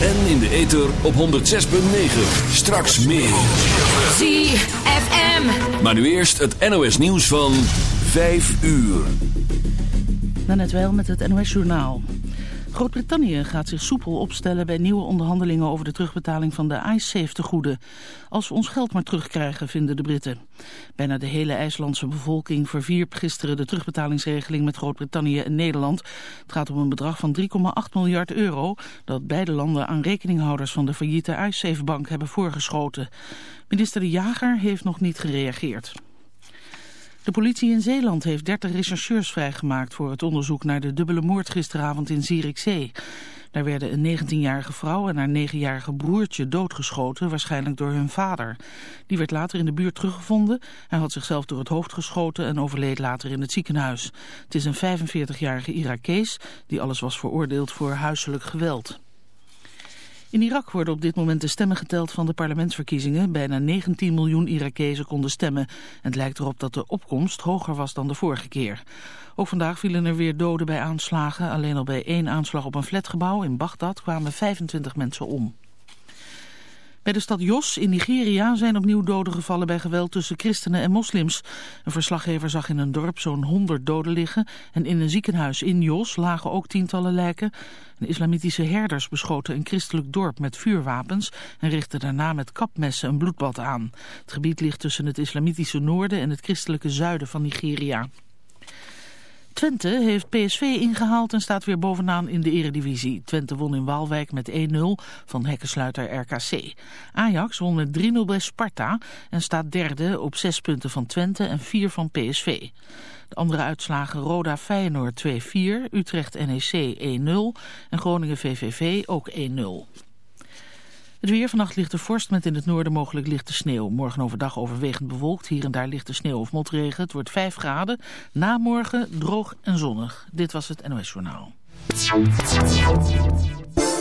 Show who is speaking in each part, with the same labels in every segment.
Speaker 1: En in de ether op 106.9. Straks meer.
Speaker 2: ZFM.
Speaker 1: Maar nu eerst het NOS nieuws van 5 uur.
Speaker 3: Net wel met het NOS-journaal. Groot-Brittannië gaat zich soepel opstellen bij nieuwe onderhandelingen over de terugbetaling van de iSafe-tegoeden. Als we ons geld maar terugkrijgen, vinden de Britten. Bijna de hele IJslandse bevolking verwierp gisteren de terugbetalingsregeling met Groot-Brittannië en Nederland. Het gaat om een bedrag van 3,8 miljard euro dat beide landen aan rekeninghouders van de failliete iSafe-bank hebben voorgeschoten. Minister De Jager heeft nog niet gereageerd. De politie in Zeeland heeft 30 rechercheurs vrijgemaakt voor het onderzoek naar de dubbele moord gisteravond in Zierikzee. Daar werden een 19-jarige vrouw en haar 9-jarige broertje doodgeschoten, waarschijnlijk door hun vader. Die werd later in de buurt teruggevonden. Hij had zichzelf door het hoofd geschoten en overleed later in het ziekenhuis. Het is een 45-jarige Irakees die alles was veroordeeld voor huiselijk geweld. In Irak worden op dit moment de stemmen geteld van de parlementsverkiezingen. Bijna 19 miljoen Irakezen konden stemmen. En het lijkt erop dat de opkomst hoger was dan de vorige keer. Ook vandaag vielen er weer doden bij aanslagen. Alleen al bij één aanslag op een flatgebouw in Bagdad kwamen 25 mensen om. Bij de stad Jos in Nigeria zijn opnieuw doden gevallen bij geweld tussen christenen en moslims. Een verslaggever zag in een dorp zo'n 100 doden liggen en in een ziekenhuis in Jos lagen ook tientallen lijken. De islamitische herders beschoten een christelijk dorp met vuurwapens en richtten daarna met kapmessen een bloedbad aan. Het gebied ligt tussen het islamitische noorden en het christelijke zuiden van Nigeria. Twente heeft PSV ingehaald en staat weer bovenaan in de eredivisie. Twente won in Waalwijk met 1-0 van hekkensluiter RKC. Ajax won met 3-0 bij Sparta en staat derde op 6 punten van Twente en 4 van PSV. De andere uitslagen Roda Feyenoord 2-4, Utrecht NEC 1-0 en Groningen VVV ook 1-0. Het weer vannacht ligt de vorst met in het noorden mogelijk lichte sneeuw. Morgen overdag overwegend bewolkt, hier en daar lichte sneeuw of motregen. Het wordt 5 graden. Na morgen droog en zonnig. Dit was het NOS Journaal.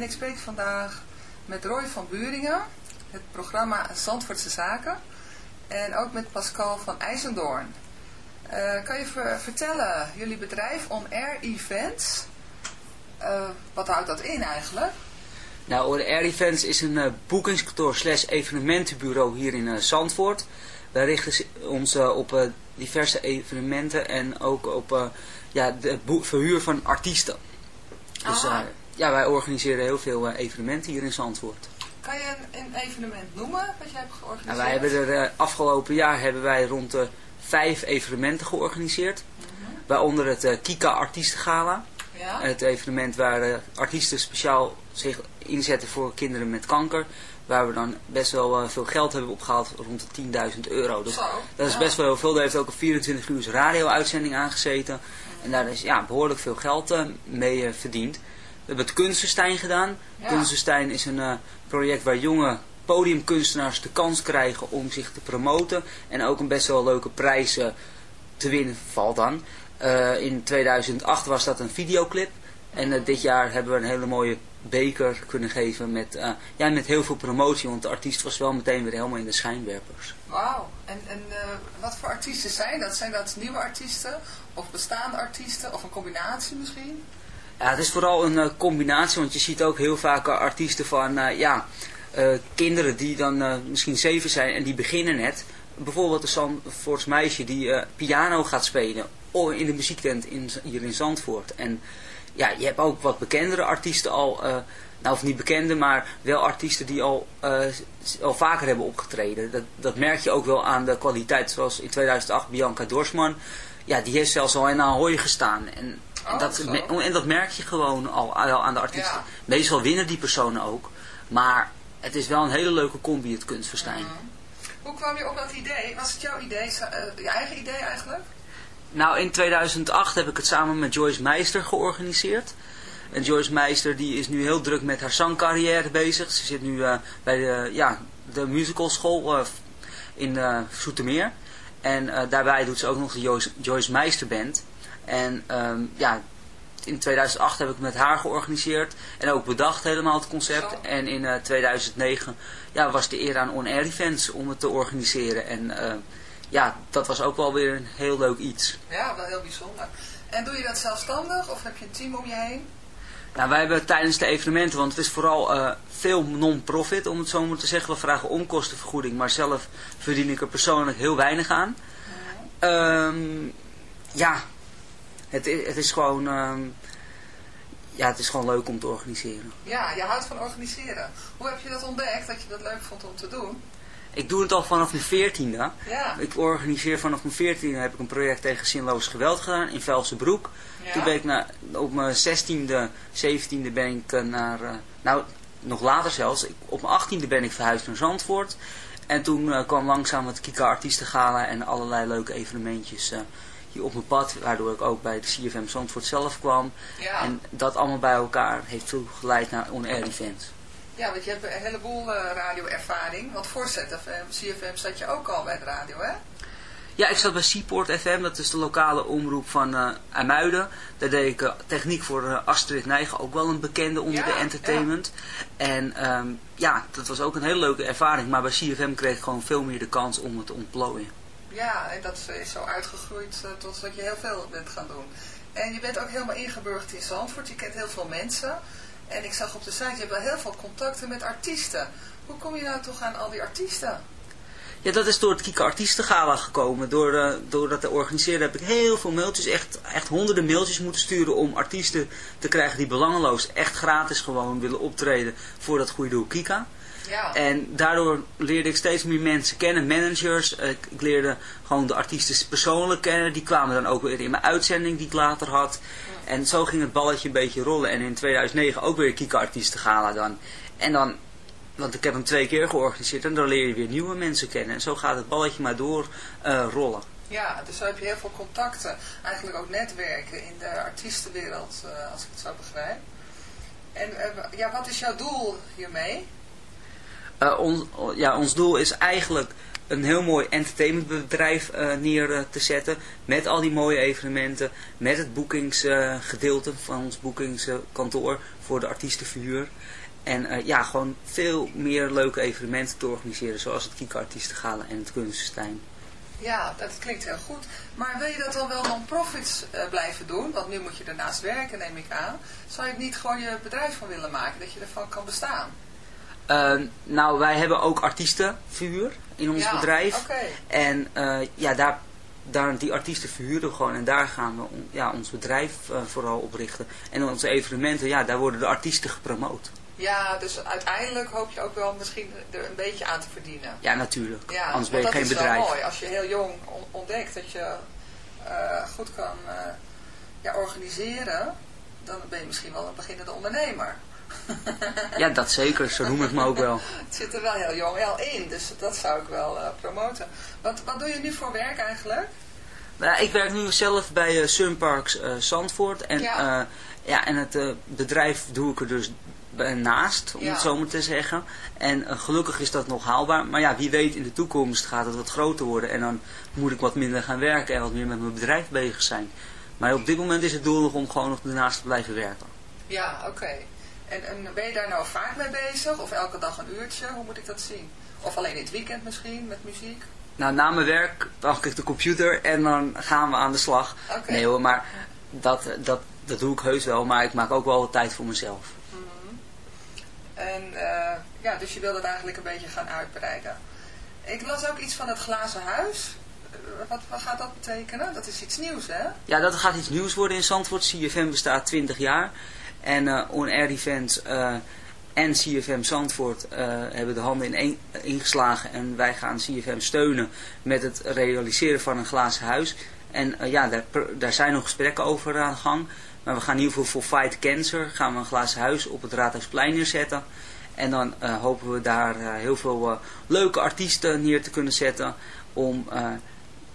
Speaker 4: En ik spreek vandaag met Roy van Buringen, het programma Zandvoortse Zaken. En ook met Pascal van IJzendoorn. Eh, kan je ver- vertellen, jullie bedrijf On Air Events, Eh, wat houdt dat in eigenlijk?
Speaker 5: Nou, On Air Events is een uh, boekingskantoor slash evenementenbureau hier in Zandvoort. Wij richten ons op diverse evenementen en ook op ja, de verhuur van artiesten. Dus
Speaker 4: Ah.
Speaker 5: Ja, wij organiseren heel veel evenementen hier in Zandvoort.
Speaker 4: Kan je een, een evenement noemen wat jij hebt georganiseerd?
Speaker 5: Nou, wij hebben er afgelopen jaar hebben wij rond de vijf evenementen georganiseerd. Waaronder het Kika Artiestengala.
Speaker 4: Ja?
Speaker 5: Het evenement waar artiesten speciaal zich inzetten voor kinderen met kanker. Waar we dan best wel veel geld hebben opgehaald, rond de 10.000 euro. Dus
Speaker 4: Zo,
Speaker 5: dat is
Speaker 4: ja.
Speaker 5: best wel heel veel. Daar heeft ook een 24 uur radio-uitzending aangezeten. En daar is ja, behoorlijk veel geld mee verdiend. We hebben het Kunstenstein gedaan.
Speaker 4: Ja.
Speaker 5: Kunstenstein is een project waar jonge podiumkunstenaars de kans krijgen om zich te promoten. En ook een best wel leuke prijs te winnen valt dan. Uh, in 2008 was dat een videoclip. En uh, dit jaar hebben we een hele mooie beker kunnen geven met, uh, ja, met heel veel promotie. Want de artiest was wel meteen weer helemaal in de schijnwerpers.
Speaker 4: Wauw. En, en wat voor artiesten zijn dat? Zijn dat nieuwe artiesten? Of bestaande artiesten? Of een combinatie misschien?
Speaker 5: Ja, het is vooral een combinatie. Want je ziet ook heel vaak artiesten van ja, kinderen die dan misschien zeven zijn en die beginnen net. Bijvoorbeeld een Zandvoorts meisje die piano gaat spelen in de muziektent in, hier in Zandvoort. En ja, je hebt ook wat bekendere artiesten al, nou of niet bekende, maar wel artiesten die al, al vaker hebben opgetreden. Dat, dat merk je ook wel aan de kwaliteit, zoals in 2008 Bianca Dorsman. Ja, die heeft zelfs al in Ahoy gestaan. En,
Speaker 4: oh,
Speaker 5: en, dat,
Speaker 4: zo.
Speaker 5: en dat merk je gewoon al, al aan de artiesten.
Speaker 4: Ja.
Speaker 5: Meestal winnen die personen ook, maar het is wel een hele leuke combi, het kunstverstijn.
Speaker 4: Mm. Hoe kwam je op dat idee? Was het jouw idee, uh, je eigen idee eigenlijk?
Speaker 5: Nou, in 2008 heb ik het samen met Joyce Meister georganiseerd. En Joyce Meister die is nu heel druk met haar zangcarrière bezig. Ze zit nu uh, bij de, ja, de musicalschool uh, in uh, Zoetermeer. En daarbij doet ze ook nog de Joyce, Joyce Meister Band. En um, ja, in 2008 heb ik het met haar georganiseerd. En ook bedacht helemaal het concept.
Speaker 4: Zo.
Speaker 5: En in 2009 ja, was de eer aan On Air Events om het te organiseren. En ja, dat was ook wel weer een heel leuk iets.
Speaker 4: Ja, wel heel bijzonder. En doe je dat zelfstandig of heb je een team om je heen?
Speaker 5: Nou, wij hebben tijdens de evenementen, want het is vooral uh, veel non-profit om het zo maar te zeggen. We vragen onkostenvergoeding, maar zelf verdien ik er persoonlijk heel weinig aan. Ja, um, ja het, is, het is gewoon... Um, ja, het is gewoon leuk om te organiseren.
Speaker 4: Ja, je houdt van organiseren. Hoe heb je dat ontdekt, dat je dat leuk vond om te doen?
Speaker 5: Ik doe het al vanaf mijn veertiende.
Speaker 4: Ja.
Speaker 5: Ik organiseer vanaf mijn veertiende heb ik een project tegen zinloos geweld gedaan in Velsenbroek.
Speaker 4: Ja.
Speaker 5: Toen ben ik naar, op mijn zestiende, zeventiende ben ik uh, naar, uh, nou nog later zelfs, ik, op mijn achttiende ben ik verhuisd naar Zandvoort. En toen uh, kwam langzaam het Kika Artiestengala en allerlei leuke evenementjes hier op mijn pad. Waardoor ik ook bij de CFM Zandvoort zelf kwam.
Speaker 4: Ja.
Speaker 5: En dat allemaal bij elkaar heeft toen geleid naar on-air events.
Speaker 4: Ja, want je hebt een heleboel uh, radioervaring. Want voor ZFM, CFM zat je ook al bij de radio, hè?
Speaker 5: Ja, ik zat bij Seaport FM, dat is de lokale omroep van uh, IJmuiden. Daar deed ik uh, techniek voor uh, Astrid Nijgen, ook wel een bekende onder
Speaker 4: Ja,
Speaker 5: de entertainment. En um, ja, dat was ook een hele leuke ervaring. Maar bij CFM kreeg ik gewoon veel meer de kans om het te ontplooien.
Speaker 4: Ja, en dat is zo uitgegroeid tot dat je heel veel bent gaan doen. En je bent ook helemaal ingeburgerd in Zandvoort, je kent heel veel mensen... En ik zag op de site, je hebt wel heel veel contacten met artiesten. Hoe kom je nou toch aan al die artiesten?
Speaker 5: Ja, dat is door het Kieke Artiestengala gekomen. Door, uh, door dat te organiseren heb ik heel veel mailtjes, echt, echt honderden mailtjes moeten sturen om artiesten te krijgen die belangeloos, echt gratis gewoon willen optreden voor dat goede doel Kika.
Speaker 4: Ja.
Speaker 5: En daardoor leerde ik steeds meer mensen kennen, managers. Ik, ik leerde gewoon de artiesten persoonlijk kennen. Die kwamen dan ook weer in mijn uitzending die ik later had. En zo ging het balletje een beetje rollen. En in 2009 ook weer Kika Artiestengala dan. En dan, want ik heb hem twee keer georganiseerd. En dan leer je weer nieuwe mensen kennen. En zo gaat het balletje maar door uh, rollen.
Speaker 4: Ja, dus zo heb je heel veel contacten. Eigenlijk ook netwerken in de artiestenwereld, uh, als ik het zo begrijp. En ja, wat is jouw doel hiermee?
Speaker 5: Uh, on, ja, ons doel is eigenlijk een heel mooi entertainmentbedrijf uh, neer uh, te zetten. Met al die mooie evenementen. Met het boekingsgedeelte van ons boekingskantoor voor de artiestenverhuur. En ja, gewoon veel meer leuke evenementen te organiseren. Zoals het Kieke Artiestengala en het Kunstenstein.
Speaker 4: Ja, dat klinkt heel goed. Maar wil je dat dan wel non-profits eh, blijven doen? Want nu moet je ernaast werken, neem ik aan. Zou je niet gewoon je bedrijf van willen maken, dat je ervan kan bestaan?
Speaker 5: Eh, nou, wij hebben ook artiestenverhuur in ons
Speaker 4: Ja,
Speaker 5: bedrijf. En eh, ja, daar, daar, die artiesten verhuren we gewoon. En daar gaan we on- ja, ons bedrijf eh, vooral op richten. En onze evenementen, ja, daar worden de artiesten gepromoot.
Speaker 4: Ja, dus uiteindelijk hoop je ook wel misschien er een beetje aan te verdienen.
Speaker 5: Ja, natuurlijk.
Speaker 4: Ja,
Speaker 5: Anders ben je geen
Speaker 4: dat is
Speaker 5: bedrijf.
Speaker 4: mooi. Als je heel jong on- ontdekt dat je eh, goed kan ja, organiseren, dan ben je misschien wel een beginnende ondernemer.
Speaker 5: Ja, dat zeker. Zo noem ik me ook wel.
Speaker 4: Het zit er wel heel jong wel in, dus dat zou ik wel eh, promoten. Wat, wat doe je nu voor werk eigenlijk?
Speaker 5: Nou, ik werk nu zelf bij eh, Sunparks eh, Zandvoort. En,
Speaker 4: Ja.
Speaker 5: ja. en het bedrijf doe ik er dus naast, om
Speaker 4: Ja.
Speaker 5: het zo maar te zeggen. En gelukkig is dat nog haalbaar. Maar ja, wie weet in de toekomst gaat het wat groter worden. En dan moet ik wat minder gaan werken en wat meer met mijn bedrijf bezig zijn. Maar op dit moment is het doel nog om gewoon nog ernaast te blijven werken.
Speaker 4: Ja, oké. En, en ben je daar nou vaak mee bezig? Of elke dag een uurtje? Hoe moet ik dat zien? Of alleen in het weekend misschien, met muziek?
Speaker 5: Nou, na mijn werk pak ik de computer en dan gaan we aan de slag.
Speaker 4: Oké.
Speaker 5: Nee hoor, maar dat, dat, dat doe ik heus wel. Maar ik maak ook wel wat tijd voor mezelf.
Speaker 4: En eh, ja, dus je wil dat eigenlijk een beetje gaan uitbreiden. Ik las ook iets van het glazen huis. Eh, Wat, wat gaat dat betekenen? Dat is iets nieuws, hè?
Speaker 5: Ja, dat gaat iets nieuws worden in Zandvoort. CFM bestaat 20 jaar. En eh On Air Events eh, en CFM Zandvoort eh, hebben de handen in één, ingeslagen. En wij gaan CFM steunen met het realiseren van een glazen huis. En ja, daar, daar zijn nog gesprekken over aan de gang. Maar we gaan in ieder geval voor Fight Cancer gaan we een glazen huis op het Raadhuisplein neerzetten. En dan hopen we daar heel veel leuke artiesten neer te kunnen zetten. Om,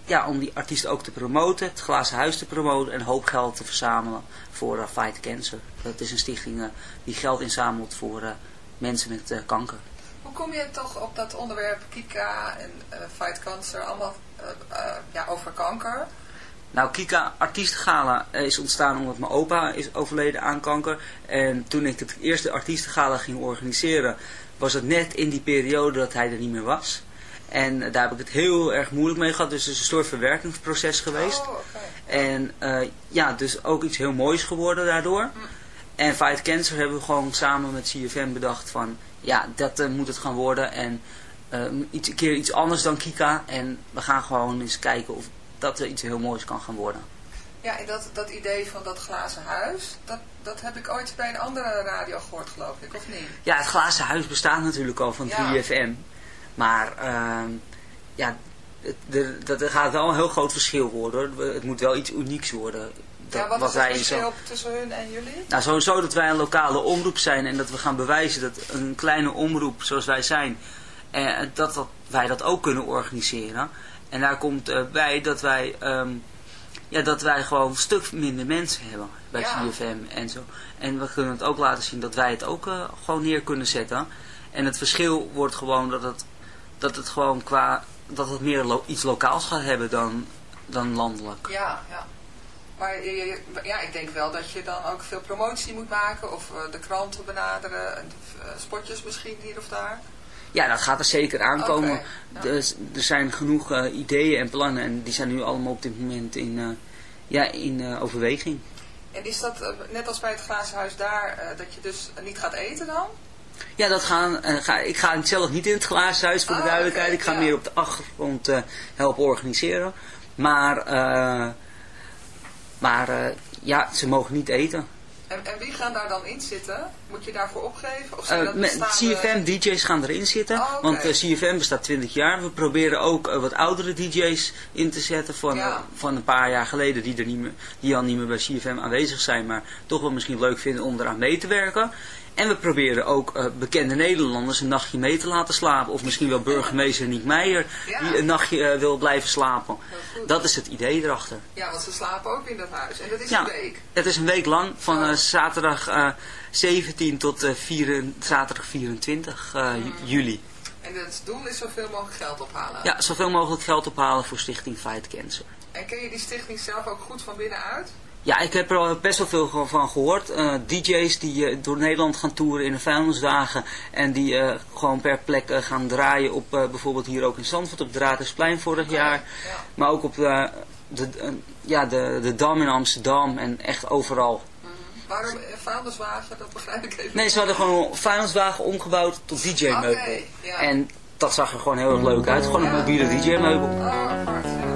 Speaker 5: ja, om die artiesten ook te promoten, het glazen huis te promoten en een hoop geld te verzamelen voor eh, Fight Cancer. Dat is een stichting eh, die geld inzamelt voor eh, mensen met kanker.
Speaker 4: Hoe kom je toch op dat onderwerp Kika en Fight Cancer, allemaal ja, over kanker?
Speaker 5: Nou, Kika Artiestengala is ontstaan omdat mijn opa is overleden aan kanker. En toen ik het eerste Artiestengala ging organiseren, was het net in die periode dat hij er niet meer was. En daar heb ik het heel erg moeilijk mee gehad. Dus het is een soort verwerkingsproces geweest.
Speaker 4: Oh.
Speaker 5: En eh, ja, dus ook iets heel moois geworden daardoor. En Fight Cancer hebben we gewoon samen met CFM bedacht van... Ja, dat eh, moet het gaan worden. En eh, iets, een keer iets anders dan Kika. En we gaan gewoon eens kijken of dat er iets heel moois kan gaan worden.
Speaker 4: Ja, en dat, dat idee van dat glazen huis, dat, dat heb ik ooit bij een andere radio gehoord, geloof ik, of niet?
Speaker 5: Ja, het glazen huis bestaat natuurlijk al van
Speaker 4: Ja.
Speaker 5: 3FM. Maar ehm, ja, er, dat er gaat wel een heel groot verschil worden. hoor. Het moet wel iets unieks worden. Dat,
Speaker 4: ja, wat, is het verschil tussen hun en jullie?
Speaker 5: Nou, sowieso dat wij een lokale omroep zijn en dat we gaan bewijzen dat een kleine omroep zoals wij zijn, eh, dat, dat wij dat ook kunnen organiseren. En daar komt eh, bij dat wij, ehm, ja, dat wij gewoon een stuk minder mensen hebben bij
Speaker 4: Ja.
Speaker 5: CFM en zo. En we kunnen het ook laten zien dat wij het ook eh, gewoon neer kunnen zetten. En het verschil wordt gewoon dat het, dat het gewoon qua, dat het meer lo- iets lokaals gaat hebben dan, dan landelijk.
Speaker 4: Ja, ja. Maar ja, ik denk wel dat je dan ook veel promotie moet maken of eh, de kranten benaderen, en de, eh, spotjes misschien hier of daar.
Speaker 5: Ja, dat gaat er zeker aankomen.
Speaker 4: Ja.
Speaker 5: Dus er zijn genoeg eh, ideeën en plannen en die zijn nu allemaal op dit moment in, ja, in overweging.
Speaker 4: En is dat net als bij het glazen huis daar, dat je dus niet gaat eten dan?
Speaker 5: Ja, dat gaan, eh, ga, ik ga zelf niet in het glazen huis voor de
Speaker 4: Ah,
Speaker 5: duidelijkheid. ik ga
Speaker 4: ja.
Speaker 5: meer op de achtergrond eh, helpen organiseren. Maar, eh, maar ja, ze mogen niet eten.
Speaker 4: En, en wie gaan daar dan in zitten? Moet je daarvoor opgeven? Of dat bestaande-
Speaker 5: CFM DJ's gaan erin zitten.
Speaker 4: Oh.
Speaker 5: Want CFM bestaat 20 jaar. We proberen ook wat oudere DJ's in te zetten van,
Speaker 4: Ja.
Speaker 5: van een paar jaar geleden. Die, er niet meer, die al niet meer bij CFM aanwezig zijn. Maar toch wel misschien leuk vinden om eraan mee te werken. En we proberen ook eh, bekende Nederlanders een nachtje mee te laten slapen. Of misschien wel burgemeester Niek Meijer
Speaker 4: Ja.
Speaker 5: die een nachtje eh, wil blijven slapen. Dat is het idee erachter.
Speaker 4: Ja, want ze slapen ook in dat huis. En dat is
Speaker 5: Ja.
Speaker 4: een week.
Speaker 5: Het is een week lang, van
Speaker 4: Oh.
Speaker 5: zaterdag eh, 17 tot vier- zaterdag 24 eh, ju- juli.
Speaker 4: En het doel is zoveel mogelijk geld ophalen.
Speaker 5: Ja, zoveel mogelijk geld ophalen voor Stichting Fight Cancer.
Speaker 4: En ken je die stichting zelf ook goed van binnenuit?
Speaker 5: Ja, ik heb er al best wel veel van gehoord. Eh, DJ's die eh, door Nederland gaan toeren in een vuilniswagen. En die eh, gewoon per plek gaan draaien op bijvoorbeeld hier ook in Zandvoort op het Raadhuisplein vorig jaar. Maar ook op de, de, ja, de, de Dam in Amsterdam en echt overal.
Speaker 4: Waarom een vuilniswagen? Dat begrijp ik even.
Speaker 5: Nee, ze hadden gewoon een vuilniswagen omgebouwd tot DJ-meubel.
Speaker 4: Ja.
Speaker 5: En dat zag er gewoon heel erg leuk uit. Gewoon een mobiele DJ-meubel.
Speaker 4: Oh,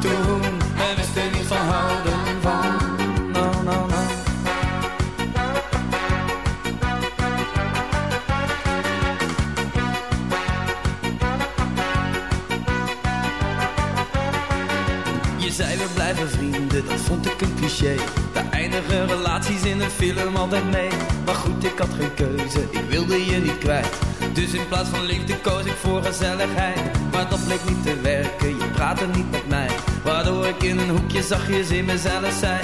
Speaker 6: Toen en wisten niet van houden van. No, no, no. Je zei we blijven vrienden, dat vond ik een cliché. Daar eindigen relaties in een film altijd mee. Maar goed, ik had geen keuze, ik wilde je niet kwijt. Dus in plaats van liefde koos ik voor gezelligheid. Maar dat bleek niet te werken, je praatte niet met mij. Waardoor ik in een hoekje zachtjes in mezelf zei.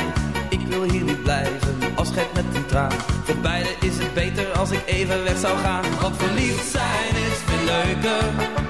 Speaker 6: Ik wil hier niet blijven, afscheid met een traan. Voor beiden is het beter als ik even weg zou gaan. Want verliefd zijn is veel leuker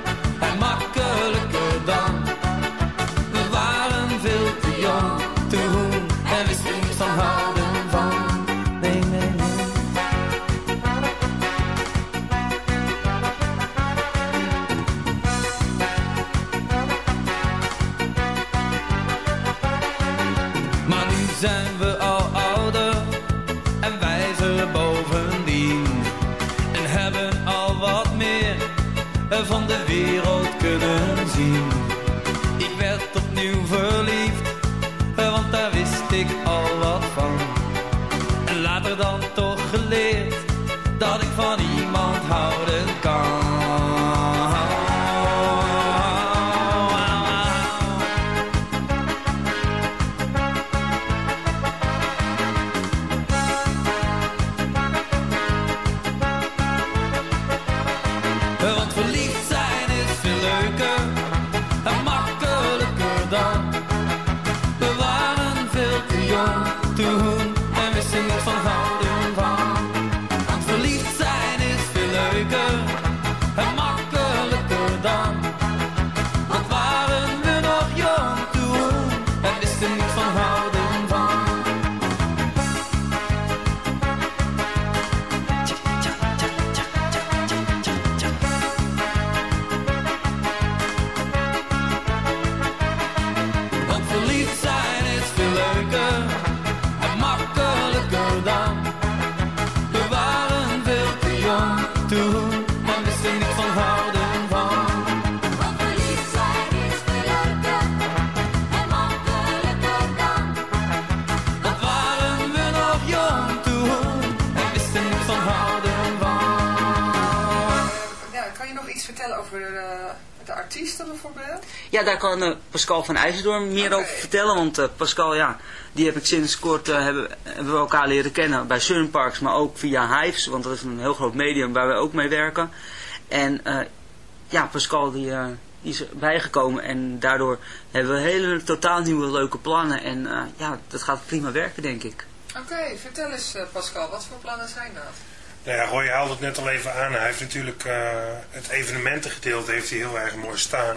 Speaker 5: Pascal van IJsseldoorn meer over vertellen. Want eh, Pascal, ja, die heb ik sinds kort eh, hebben, hebben we elkaar leren kennen bij Sunparks, maar ook via Hives. Want dat is een heel groot medium waar we ook mee werken. En eh, ja, Pascal die, eh, die is bijgekomen en daardoor hebben we hele totaal nieuwe leuke plannen. En eh, ja, dat gaat prima werken, denk ik.
Speaker 4: Oké, vertel eens eh, Pascal, wat voor plannen zijn dat?
Speaker 7: Nou ja, Roy haalde het net al even aan. Hij heeft natuurlijk eh, het evenementengedeelte heeft hij heel erg mooi staan.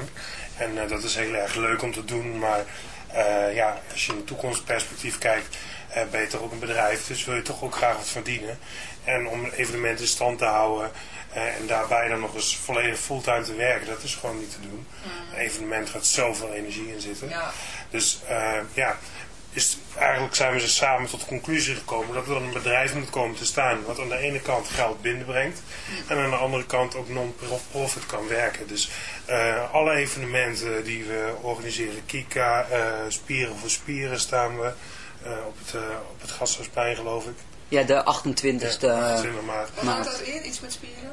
Speaker 7: En eh, dat is heel erg leuk om te doen. Maar eh, ja, als je in toekomstperspectief kijkt, eh, ben je toch ook een bedrijf. Dus wil je toch ook graag wat verdienen. En om evenementen in stand te houden en daarbij dan nog eens volledig fulltime te werken, dat is gewoon niet te doen. Een evenement gaat zoveel energie in zitten.
Speaker 4: Ja.
Speaker 7: Dus ja, is, eigenlijk zijn we ze samen tot de conclusie gekomen dat er dan een bedrijf moet komen te staan wat aan de ene kant geld binnenbrengt en aan de andere kant ook non-profit kan werken. Dus eh, alle evenementen die we organiseren, Kika, eh, Spieren voor Spieren staan we eh, op, het, op het Gasthuisplein geloof ik.
Speaker 5: Ja, de 28e
Speaker 7: Ja, 28 maart.
Speaker 4: Wat houdt dat in? Iets met spieren?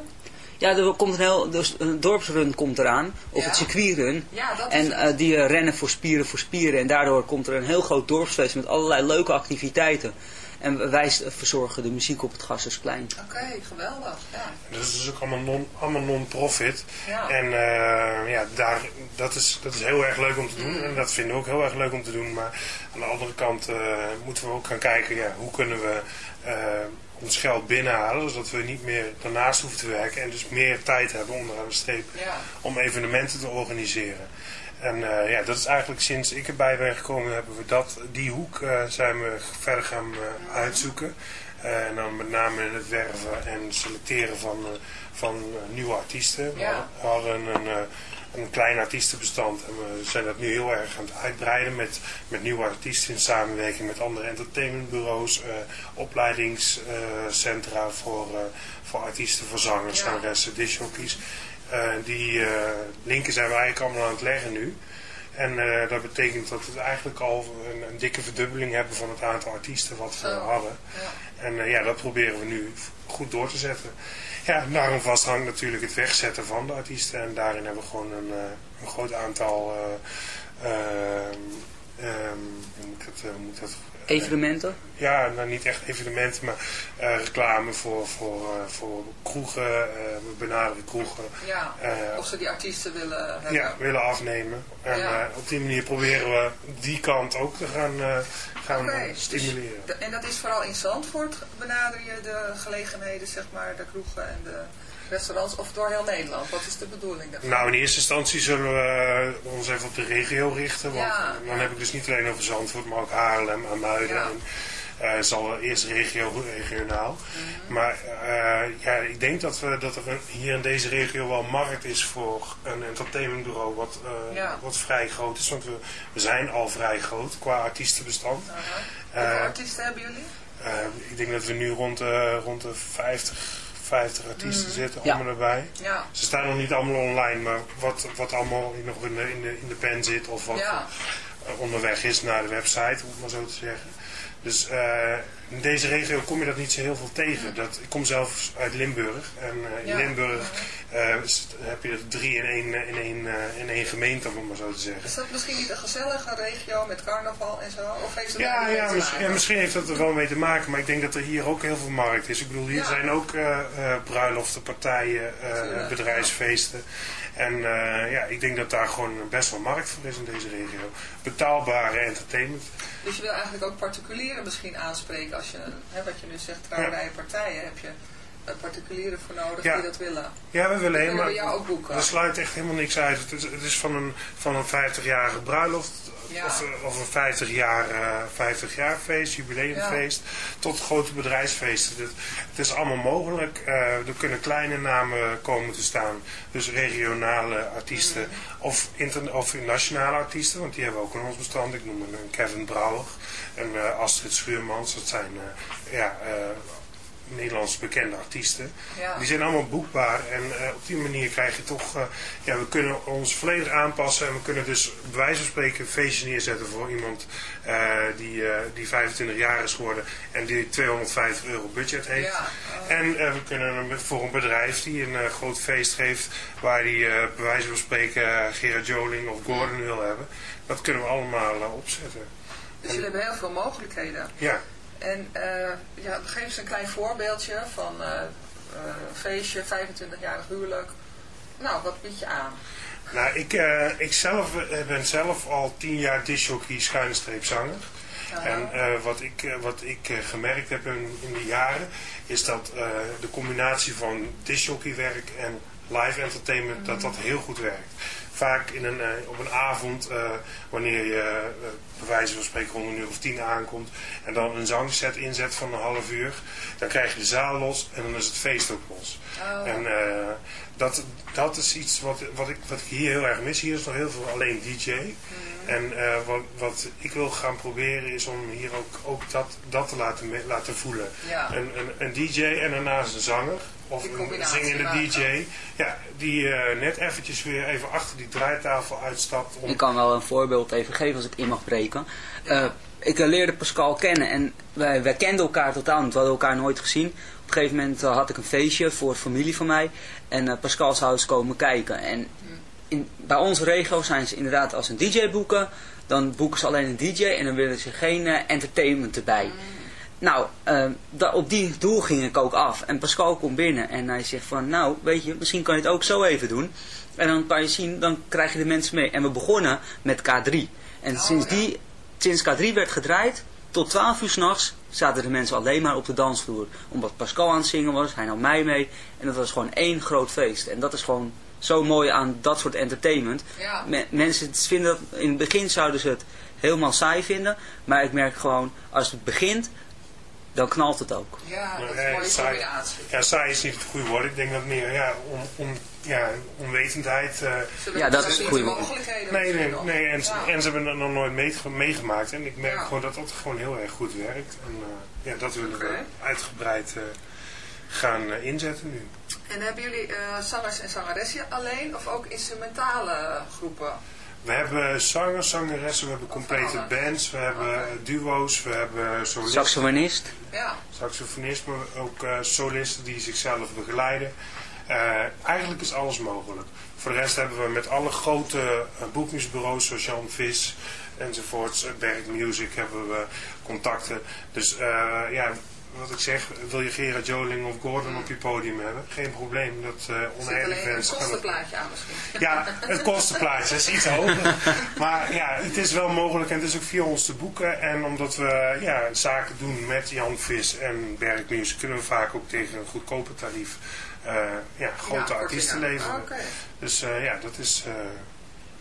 Speaker 5: Ja, er komt een heel, dus een dorpsrun komt eraan, of
Speaker 4: Ja.
Speaker 5: het circuitrun.
Speaker 4: Ja, dat is
Speaker 5: En eh, die eh, rennen voor spieren voor spieren. En daardoor komt er een heel groot dorpsfeest met allerlei leuke activiteiten. En wij verzorgen de muziek op het Gassersplein.
Speaker 4: Oké, geweldig. Ja.
Speaker 7: Dat is dus ook allemaal non- allemaal non-profit.
Speaker 4: Ja.
Speaker 7: En eh, ja, daar, dat, is, dat is heel erg leuk om te
Speaker 4: Mm.
Speaker 7: doen. En dat vinden we ook heel erg leuk om te doen. Maar aan de andere kant eh, moeten we ook gaan kijken, ja, hoe kunnen we ons geld binnenhalen. Zodat we niet meer daarnaast hoeven te werken. En dus meer tijd hebben onderaan de streep
Speaker 4: Ja.
Speaker 7: om evenementen te organiseren. En eh, ja, dat is eigenlijk sinds ik erbij ben gekomen, hebben we dat, die hoek eh, zijn we verder gaan eh, uitzoeken. En dan met name in het werven en selecteren van, van nieuwe artiesten. We
Speaker 4: Ja.
Speaker 7: hadden- We hadden een, een klein artiestenbestand en we zijn dat nu heel erg aan het uitbreiden met, met nieuwe artiesten in samenwerking met andere entertainmentbureaus, eh opleidingscentra voor, eh, voor artiesten, voor zangers,
Speaker 4: Ja.
Speaker 7: zangeressen. Eh, die linken zijn we eigenlijk allemaal aan het leggen nu. En dat betekent dat we eigenlijk al een, een dikke verdubbeling hebben van het aantal artiesten wat we
Speaker 4: Zo.
Speaker 7: hadden.
Speaker 4: Ja.
Speaker 7: En ja, dat proberen we nu goed door te zetten. Ja, daarom vast hangt natuurlijk het wegzetten van de artiesten. En daarin hebben we gewoon een, eh, een groot aantal... ehm, hoe moet ik dat... moet dat
Speaker 5: Evenementen?
Speaker 7: ja, nou niet echt evenementen, maar eh, reclame voor, voor, eh, voor kroegen. eh, we benaderen kroegen.
Speaker 4: Ja, of ze die artiesten willen hebben.
Speaker 7: ja, willen afnemen. En
Speaker 4: Ja.
Speaker 7: eh, op die manier proberen we die kant ook te gaan, eh, gaan
Speaker 4: dus
Speaker 7: stimuleren.
Speaker 4: en dat is vooral in Zandvoort benader je de gelegenheden, zeg maar, de kroegen en de restaurants, of door heel Nederland? Wat is de bedoeling daarvan?
Speaker 7: Nou, in eerste instantie zullen we eh, ons even op de regio richten. Want
Speaker 4: Ja,
Speaker 7: dan heb ik dus niet alleen over Zandvoort, maar ook Haarlem, Amuiden.
Speaker 4: Ja.
Speaker 7: En, eh, zal eerst regio, regionaal.
Speaker 4: Mhm.
Speaker 7: Maar eh, ja, ik denk dat, we, dat er hier in deze regio wel markt is voor een entertainmentbureau wat,
Speaker 4: Ja.
Speaker 7: wat vrij groot is. Want we, we zijn al vrij groot qua artiestenbestand.
Speaker 4: Hoeveel artiesten hebben jullie?
Speaker 7: ik denk dat we nu rond de, rond de 50, 50 artiesten
Speaker 4: Mhm.
Speaker 7: zitten, allemaal erbij.
Speaker 4: Ja.
Speaker 7: Ze staan nog niet allemaal online, maar wat, wat allemaal nog in de, in, de, in de pen zit of wat eh, onderweg is naar de website, om het maar zo te zeggen. Dus eh, in deze regio kom je dat niet zo heel veel tegen. Dat, ik kom zelf uit Limburg en eh, in
Speaker 4: Ja.
Speaker 7: Limburg eh, heb je er drie in één, eh, in één, in één gemeente, om het maar zo te zeggen.
Speaker 4: Is dat misschien niet een gezellige regio met carnaval en zo? Of heeft het
Speaker 7: Ja, ja, misschien, ja, misschien heeft dat er wel mee te maken, maar ik denk dat er hier ook heel veel markt is. Ik bedoel, hier
Speaker 4: Ja.
Speaker 7: zijn ook bruiloften, partijen, bedrijfsfeesten. En ja, ik denk dat daar gewoon best wel markt voor is in deze regio. Betaalbare entertainment.
Speaker 4: Dus je wil eigenlijk ook particulieren misschien aanspreken als je, hè, wat je nu zegt, trouwerijen, partijen, heb je particulieren voor nodig
Speaker 7: Ja.
Speaker 4: die dat willen.
Speaker 7: Ja, we willen helemaal...
Speaker 4: willen we jou ook boeken.
Speaker 7: We sluiten echt helemaal niks uit. Het is, het is van een, van een 50-jarige bruiloft
Speaker 4: Ja.
Speaker 7: of, eh, of een 50 jaar, eh 50 jaar feest, jubileumfeest, tot grote bedrijfsfeesten. Het, het is allemaal mogelijk. Eh, er kunnen kleine namen komen te staan. Dus regionale artiesten
Speaker 4: Mhm.
Speaker 7: of, inter, of nationale artiesten, want die hebben we ook in ons bestand. Ik noem een Kevin Brouwer en eh, Astrid Schuurmans. Dat zijn eh, ja, eh, Nederlands bekende artiesten.
Speaker 4: Ja.
Speaker 7: Die zijn allemaal boekbaar en eh, op die manier krijg je toch, eh, ja, we kunnen ons volledig aanpassen en we kunnen dus bij wijze van spreken een feestje neerzetten voor iemand eh, die, die 25 jaar is geworden en die 250 euro budget heeft.
Speaker 4: Ja.
Speaker 7: En we kunnen voor een bedrijf die een groot feest geeft waar die bij wijze van spreken Gerard Joling of Gordon wil hebben. Dat kunnen we allemaal opzetten.
Speaker 4: Dus jullie hebben heel veel mogelijkheden.
Speaker 7: Ja.
Speaker 4: En eh, ja, geef eens een klein voorbeeldje van eh, eh, een feestje, 25-jarig huwelijk. Nou, wat bied je aan?
Speaker 7: Nou, ik, eh, ik zelf eh, ben zelf al tien jaar disjockey schuine streep zanger. En eh, wat ik, eh, wat ik eh, gemerkt heb in, in die jaren, is dat eh, de combinatie van disjockeywerk en live entertainment, dat dat heel goed werkt. Vaak in een, eh, op een avond, eh, wanneer je eh, bij wijze van spreken rond een uur of tien aankomt en dan een zangset inzet van een half uur, dan krijg je de zaal los en dan is het feest ook los.
Speaker 4: Oh.
Speaker 7: En dat, dat is iets wat, wat, ik, wat ik hier heel erg mis. Hier is nog heel veel alleen DJ. En eh, wat, wat ik wil gaan proberen is om hier ook, ook dat, dat te laten, laten voelen.
Speaker 4: Ja.
Speaker 7: Een, een, een DJ en daarnaast een zanger. Of
Speaker 4: Die
Speaker 7: een zingende. DJ, ja, die eh, net eventjes weer even achter die draaitafel uitstapt. Om...
Speaker 5: Ik kan wel een voorbeeld even geven als ik in mag breken. Eh, ik eh, leerde Pascal kennen en wij, wij kenden elkaar totaal niet. We hadden elkaar nooit gezien. Op een gegeven moment had ik een feestje voor familie van mij. En Pascal zou eens komen kijken. En in, bij onze regio zijn ze inderdaad als een DJ boeken. Dan boeken ze alleen een DJ en dan willen ze geen entertainment erbij. Nou, eh, da- op die doel ging ik ook af. En Pascal komt binnen en hij zegt van, nou, weet je, misschien kan je het ook zo even doen. En dan kan je zien, dan krijg je de mensen mee. En we begonnen met K3. En sinds, die, sinds K3 werd gedraaid, tot 12 uur s'nachts zaten de mensen alleen maar op de dansvloer. Omdat Pascal aan het zingen was, hij nam mij mee. En dat was gewoon één groot feest. En dat is gewoon zo mooi aan dat soort entertainment.
Speaker 4: Ja.
Speaker 5: Me- mensen vinden, dat- in het begin zouden ze het helemaal saai vinden. Maar ik merk gewoon, als het begint, dan knalt het ook.
Speaker 4: Ja, dat is.
Speaker 7: Ja, saai is niet het goede woord. Ik denk dat meer ja, on, on, ja, onwetendheid.
Speaker 4: Zullen
Speaker 5: Ja, dat is het goede
Speaker 4: de
Speaker 5: woord.
Speaker 4: mogelijkheden
Speaker 7: Nee, nee, nee en,
Speaker 4: Ja.
Speaker 7: en ze hebben het nog nooit meege- meegemaakt. En ik merk
Speaker 4: Ja.
Speaker 7: gewoon dat dat gewoon heel erg goed werkt. En eh, ja, dat willen
Speaker 4: Oké.
Speaker 7: we uitgebreid eh, gaan inzetten nu.
Speaker 4: En hebben jullie eh, zangers en zangeressen alleen of ook instrumentale groepen?
Speaker 7: We hebben zangers, zangeressen, we hebben complete bands, we hebben duo's, we hebben solisten,
Speaker 5: Saxofonist.
Speaker 4: Ja,
Speaker 7: saxofonist, maar ook eh, solisten die zichzelf begeleiden. Eh, eigenlijk is alles mogelijk. Voor de rest hebben we met alle grote eh, boekingsbureaus zoals Jan Vis enzovoorts, Berg Music hebben we contacten. Dus ja, wat ik zeg, wil je Gerard Joling of Gordon op je podium hebben? Geen probleem, dat uh, wensen. kan het-
Speaker 4: kostenplaatje aan misschien.
Speaker 7: ja, het kostenplaatje is iets hoger. Maar ja, het is wel mogelijk en het is ook via ons te boeken. En omdat we ja, zaken doen met Jan Vis en Berg Music, kunnen we vaak ook tegen een goedkoper tarief eh, ja, grote
Speaker 4: Ja,
Speaker 7: artiesten leveren.
Speaker 4: Oké.
Speaker 7: Dus eh, ja, dat is...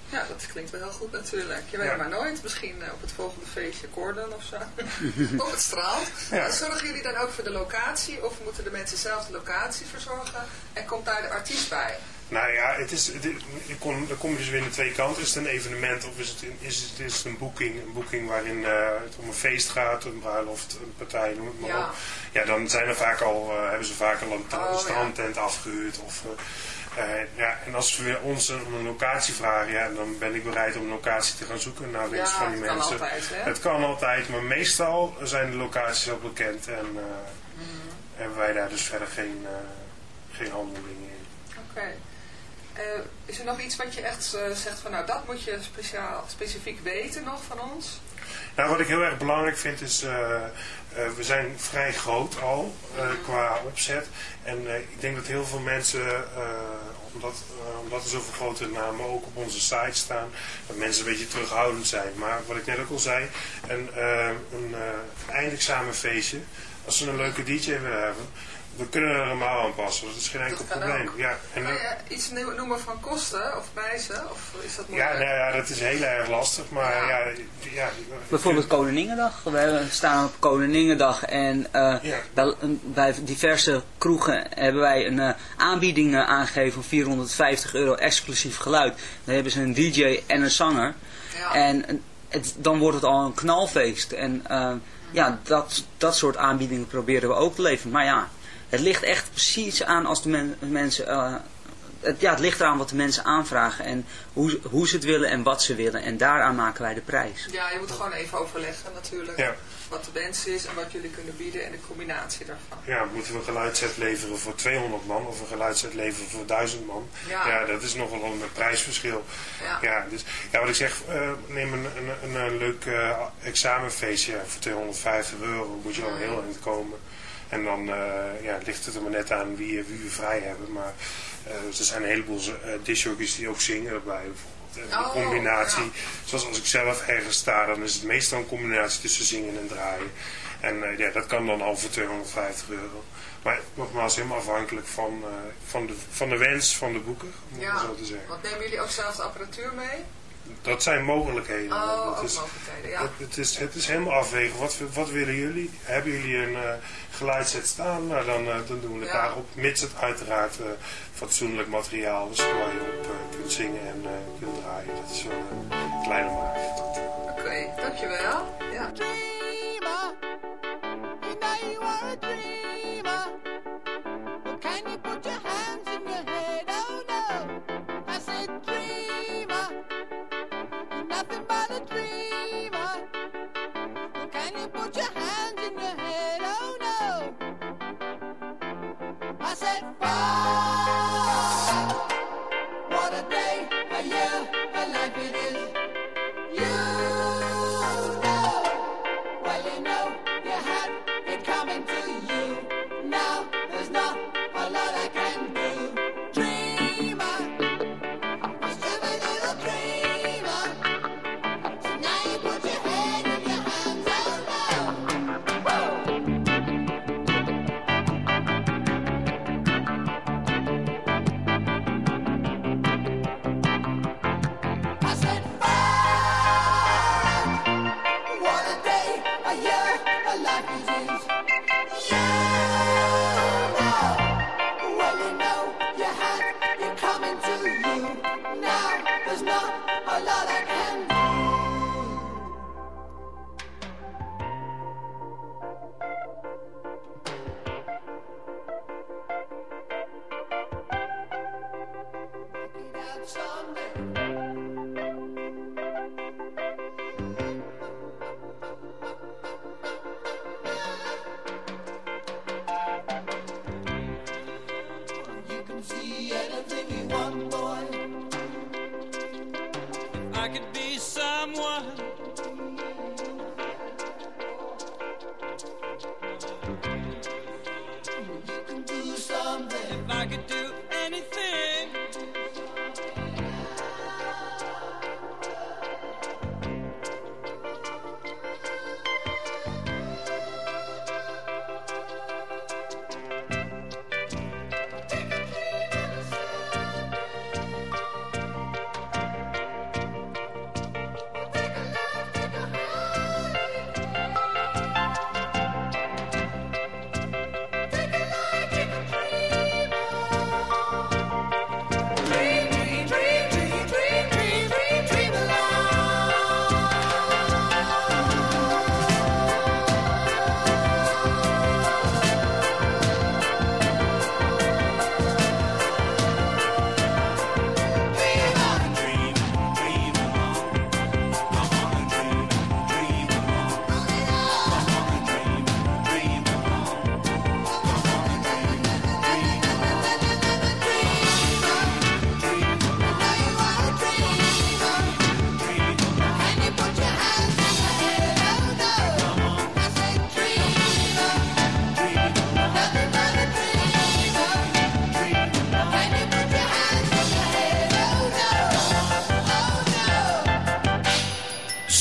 Speaker 4: Ja, dat klinkt wel heel goed natuurlijk. Je weet
Speaker 7: Ja.
Speaker 4: maar nooit. Misschien eh, op het volgende feestje Gordon of zo. op het strand.
Speaker 7: Ja.
Speaker 4: Zorgen jullie dan ook voor de locatie? Of moeten de mensen zelf de locatie verzorgen? En komt daar de artiest bij?
Speaker 7: Nou ja, het is, het, kom, dan kom je dus weer aan de twee kanten. Is het een evenement of is het, een- is het, is het een boeking? Een boeking waarin eh, het om een feest gaat, een bruiloft, een partij, noem het maar
Speaker 4: Ja.
Speaker 7: op. Ja, dan zijn er vaak al, eh, hebben ze vaak al een,
Speaker 4: Oh, ja.
Speaker 7: strandtent afgehuurd. Of, eh, ja, en als we ons om een locatie vragen, ja, dan ben ik bereid om een locatie te gaan zoeken naar
Speaker 4: Ja,
Speaker 7: van die
Speaker 4: het kan
Speaker 7: mensen.
Speaker 4: altijd?
Speaker 7: Het kan altijd, maar meestal zijn de locaties al bekend en
Speaker 4: Mhm.
Speaker 7: hebben wij daar dus verder geen, geen handelingen in.
Speaker 4: Oké. Eh, is er nog iets wat je echt eh, zegt van nou dat moet je speciaal, specifiek weten nog van ons?
Speaker 7: Nou, wat ik heel erg belangrijk vind is, eh, we zijn vrij groot al eh, qua opzet. En ik denk dat heel veel mensen, omdat, omdat er zoveel grote namen ook op onze site staan, dat mensen een beetje terughoudend zijn. Maar wat ik net ook al zei, een, een eindexamenfeestje, als ze een leuke DJ willen hebben, we kunnen er helemaal aanpassen. Dat is geen enkel probleem.
Speaker 4: ook.
Speaker 7: Ja, en,
Speaker 4: Kan je iets no- noemen van kosten of prijzen? Of is dat
Speaker 7: ja,
Speaker 4: moeilijk?
Speaker 7: nou ja, dat is heel erg lastig. Maar ja, ja,
Speaker 5: Bijvoorbeeld Koninginnedag. We staan op Koninginnedag en eh,
Speaker 7: Ja.
Speaker 5: bij, bij diverse kroegen hebben wij een eh, aanbieding eh, aangegeven van 450 euro exclusief geluid. Dan hebben ze een DJ en een zanger.
Speaker 4: Ja.
Speaker 5: En het, dan wordt het al een knalfeest. En eh, ja, dat, dat soort aanbiedingen proberen we ook te leveren. Maar ja, het ligt echt precies aan als de men- mensen... eh, het, ja, het ligt eraan wat de mensen aanvragen en hoe, hoe ze het willen en wat ze willen. En daaraan maken wij de prijs.
Speaker 4: Ja, je moet gewoon even overleggen natuurlijk.
Speaker 7: Ja.
Speaker 4: Wat de wens is en wat jullie kunnen bieden en de combinatie daarvan.
Speaker 7: ja, moeten we een geluidset leveren voor 200 man of een geluidset leveren voor 1000 man?
Speaker 4: Ja.
Speaker 7: dat is nogal een prijsverschil.
Speaker 4: Ja.
Speaker 7: Ja, dus, ja wat ik zeg, eh, neem een, een, een, een leuk eh, examenfeestje voor 250 euro, moet je al heel eind komen. En dan eh, ja, ligt het er maar net aan wie, wie we vrij hebben. Maar eh, er zijn een heleboel uh, discjockeys die ook zingen erbij bijvoorbeeld. En de
Speaker 4: Oh,
Speaker 7: combinatie,
Speaker 4: ja.
Speaker 7: zoals als ik zelf ergens sta, dan is het meestal een combinatie tussen zingen en draaien. En eh, ja, dat kan dan al voor 250 euro. Maar nogmaals, helemaal afhankelijk van, eh, van, de, van de wens van de boeker, om
Speaker 4: Ja.
Speaker 7: het zo te zeggen.
Speaker 4: Wat nemen jullie ook zelf de apparatuur mee?
Speaker 7: Dat zijn mogelijkheden.
Speaker 4: Oh,
Speaker 7: is,
Speaker 4: mogelijkheden, ja.
Speaker 7: het, het is, het is helemaal afwegen. Wat, wat willen jullie? Hebben jullie een uh, geluidset staan? Nou, dan, uh, dan doen we het
Speaker 4: Ja.
Speaker 7: daarop. Mits het uiteraard uh, fatsoenlijk materiaal is waar je op kunt zingen en kunt draaien. Dat is wel een kleine maat.
Speaker 4: Oké, okay, dankjewel.
Speaker 8: another end.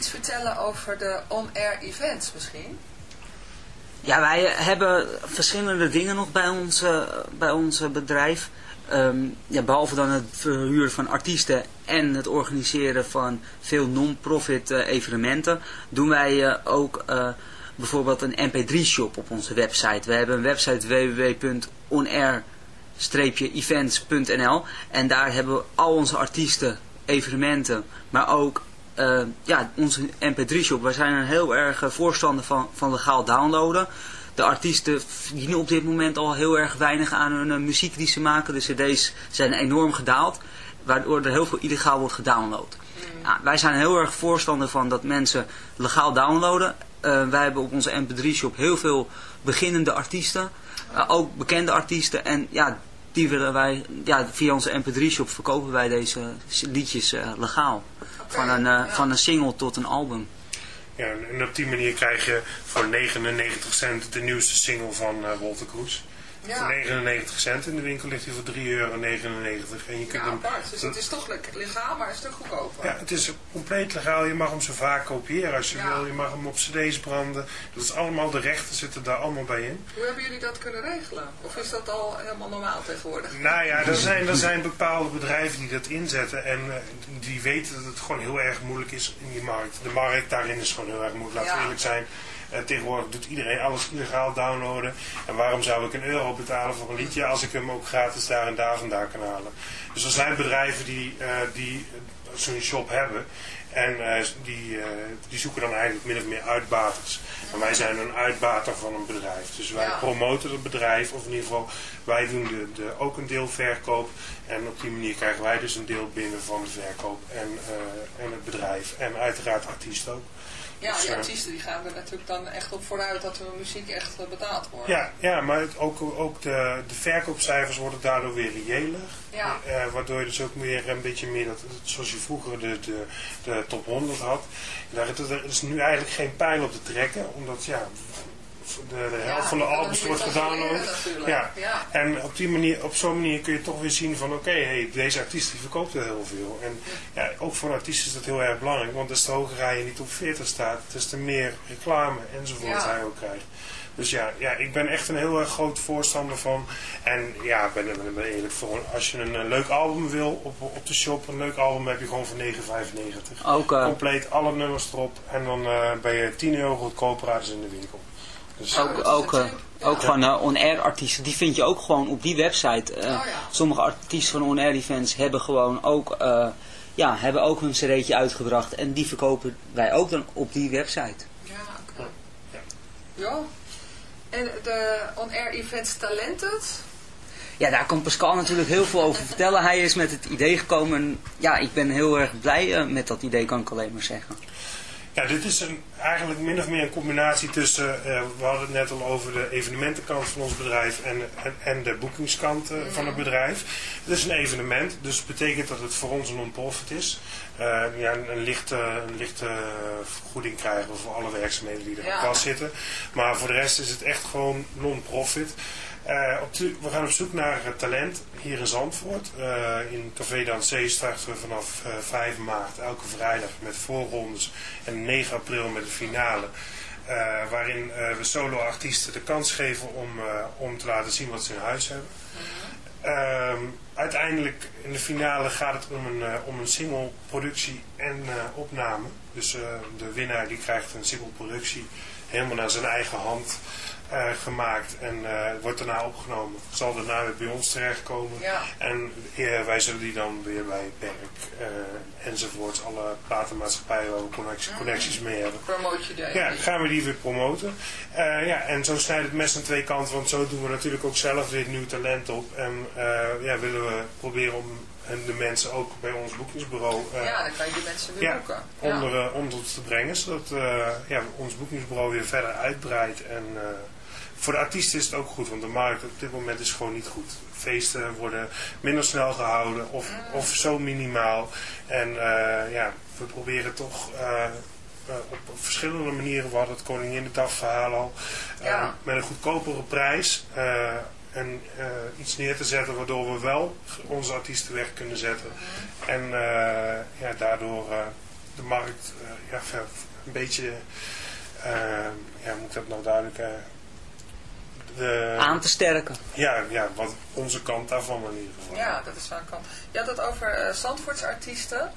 Speaker 4: Iets vertellen over de on-air events misschien?
Speaker 5: Ja, wij hebben verschillende dingen nog bij ons, bij ons bedrijf. Ehm, ja, behalve dan het verhuren van artiesten en het organiseren van veel non-profit eh, evenementen, doen wij eh, ook eh, bijvoorbeeld een mp3-shop op onze website. We hebben een website www.onair-events.nl en daar hebben we al onze artiesten, evenementen, maar ook eh, ja, onze mp3-shop. Wij zijn er heel erg eh, voorstander van, van legaal downloaden. De artiesten verdienen op dit moment al heel erg weinig aan hun eh, muziek die ze maken. De cd's zijn enorm gedaald, waardoor er heel veel illegaal wordt gedownload. Ja, wij zijn heel erg voorstander van dat mensen legaal downloaden. Wij hebben op onze mp3-shop heel veel beginnende artiesten, ook bekende artiesten. En ja, die willen wij, ja, via onze mp3-shop verkopen wij deze liedjes legaal. Van, een, eh, van een single tot een album.
Speaker 7: Ja, en op die manier krijg je voor 99 cent de nieuwste single van eh Walter Kroes.
Speaker 4: Ja.
Speaker 7: Voor 99 cent in de winkel ligt hij voor 3,99 euro. En je kunt
Speaker 4: Ja,
Speaker 7: hem,
Speaker 4: apart. Dus het is toch lekker legaal, maar een stuk goedkoper.
Speaker 7: ja, het is compleet legaal. Je mag hem zo vaak kopiëren als je
Speaker 4: Ja.
Speaker 7: wil. Je mag hem op cd's branden. Dat is allemaal, de rechten zitten daar allemaal bij in.
Speaker 4: Hoe hebben jullie dat kunnen regelen? Of is dat al helemaal normaal tegenwoordig?
Speaker 7: Nou ja, er zijn, er zijn bepaalde bedrijven die dat inzetten en eh, die weten dat het gewoon heel erg moeilijk is in die markt. De markt daarin is gewoon heel erg moeilijk, laten we
Speaker 4: Ja.
Speaker 7: eerlijk zijn. Eh, tegenwoordig doet iedereen alles illegaal downloaden. En waarom zou ik een euro betalen voor een liedje als ik hem ook gratis daar en daar vandaan kan halen? Dus er zijn bedrijven die, eh, die zo'n shop hebben. En eh, die, die zoeken dan eigenlijk min of meer uitbaters. En wij zijn een uitbater van een bedrijf. Dus wij
Speaker 4: Ja.
Speaker 7: promoten het bedrijf, of in ieder geval wij doen de, de, ook een deel verkoop. En op die manier krijgen wij dus een deel binnen van de verkoop en, en het bedrijf. En uiteraard artiest ook.
Speaker 4: Ja,
Speaker 7: Dus,
Speaker 4: die artiesten die gaan er natuurlijk dan echt op vooruit dat hun muziek echt eh, betaald wordt.
Speaker 7: Ja, ja maar het, ook, ook de, de verkoopcijfers worden daardoor weer reëler.
Speaker 4: Ja.
Speaker 7: Eh, waardoor je dus ook weer een beetje meer, dat, zoals je vroeger de, de, de top 100 had. Daar is er is nu eigenlijk geen pijl op te trekken. Omdat ja, de, de helft
Speaker 4: Ja,
Speaker 7: van de albums wordt gedownload. Ja.
Speaker 4: Ja.
Speaker 7: En op, die manier, op zo'n manier kun je toch weer zien van oké, hey, deze artiest die verkoopt er heel veel. En ja, ook voor een artiest is dat heel erg belangrijk. Want des te hoger je niet op 40 staat, des te meer reclame enzovoort
Speaker 4: Ja.
Speaker 7: hij ook krijgt. Dus ja, ja, ik ben echt een heel erg groot voorstander van. En ja, ik ben, ben, ben eerlijk voor. Als je een, leuk album wil op, op de shop, een leuk album heb je gewoon voor 9,95.
Speaker 5: Ook, eh,
Speaker 7: Compleet alle nummers erop. En dan eh, ben je 10 euro goedkoper uit als in de winkel. Dus,
Speaker 5: Ook, ook, eh, ook van eh, on-air artiesten, die vind je ook gewoon op die website.
Speaker 4: Oh,
Speaker 5: Eh, Sommige artiesten van on-air events hebben gewoon ook, ja, hebben ook hun cd'tje uitgebracht. En die verkopen wij ook dan op die website.
Speaker 4: Ja, oké. Ja. En de on-air events Talented?
Speaker 5: Ja, daar kan Pascal natuurlijk heel veel over vertellen. Hij is met het idee gekomen. En ja, ik ben heel erg blij met dat idee, kan ik alleen maar zeggen.
Speaker 7: Ja, dit is een, eigenlijk min of meer een combinatie tussen, eh, we hadden het net al over de evenementenkant van ons bedrijf en, en, en de boekingskant eh, van het bedrijf. Het is een evenement, dus het betekent dat het voor ons een non-profit is. Eh, ja, een, een lichte, een lichte vergoeding krijgen we voor alle werkzaamheden die er
Speaker 4: Ja.
Speaker 7: op vast zitten. Maar voor de rest is het echt gewoon non-profit. Eh, we gaan op zoek naar eh, talent hier in Zandvoort. Eh, in Café Dansé starten we vanaf eh, 5 maart elke vrijdag met voorrondes en 9 april met de finale. Waarin we solo-artiesten de kans geven om, om te laten zien wat ze in huis hebben. Ehm, uiteindelijk in de finale gaat het om een, om een single productie en opname. Dus de winnaar die krijgt een single productie helemaal naar zijn eigen hand eh, gemaakt en eh, wordt daarna opgenomen. Zal daarna weer bij ons terechtkomen.
Speaker 4: Ja.
Speaker 7: En eh, wij zullen die dan weer bij Berk enzovoorts, alle platenmaatschappijen waar we connecties, connecties mee hebben.
Speaker 4: Promote je de
Speaker 7: Ja, gaan we die weer promoten. Ja, en zo snijdt het mes aan twee kanten, want zo doen we natuurlijk ook zelf weer nieuw talent op. En ja, willen we proberen om en de mensen ook bij ons boekingsbureau
Speaker 4: Ja, dan kan je die mensen weer
Speaker 7: ja,
Speaker 4: boeken.
Speaker 7: onder, onder te brengen, zodat ja, ons boekingsbureau weer verder uitbreidt. En voor de artiesten is het ook goed, want de markt op dit moment is gewoon niet goed. Feesten worden minder snel gehouden of, of zo minimaal. En eh, ja, we proberen toch eh, eh, op, verschillende manieren, we hadden het Koninginnedag verhaal al,
Speaker 4: Ja.
Speaker 7: met een goedkopere prijs. en iets neer te zetten waardoor we wel onze artiesten weg kunnen zetten. En eh, ja, daardoor de markt ja, een beetje, ja, moet ik dat nou duidelijk... eh, de,
Speaker 5: Aan te sterken.
Speaker 7: Ja, ja, wat onze kant daarvan in ieder geval.
Speaker 4: Ja, dat is wel een kant. Je had het over eh Zandvoortse artiesten.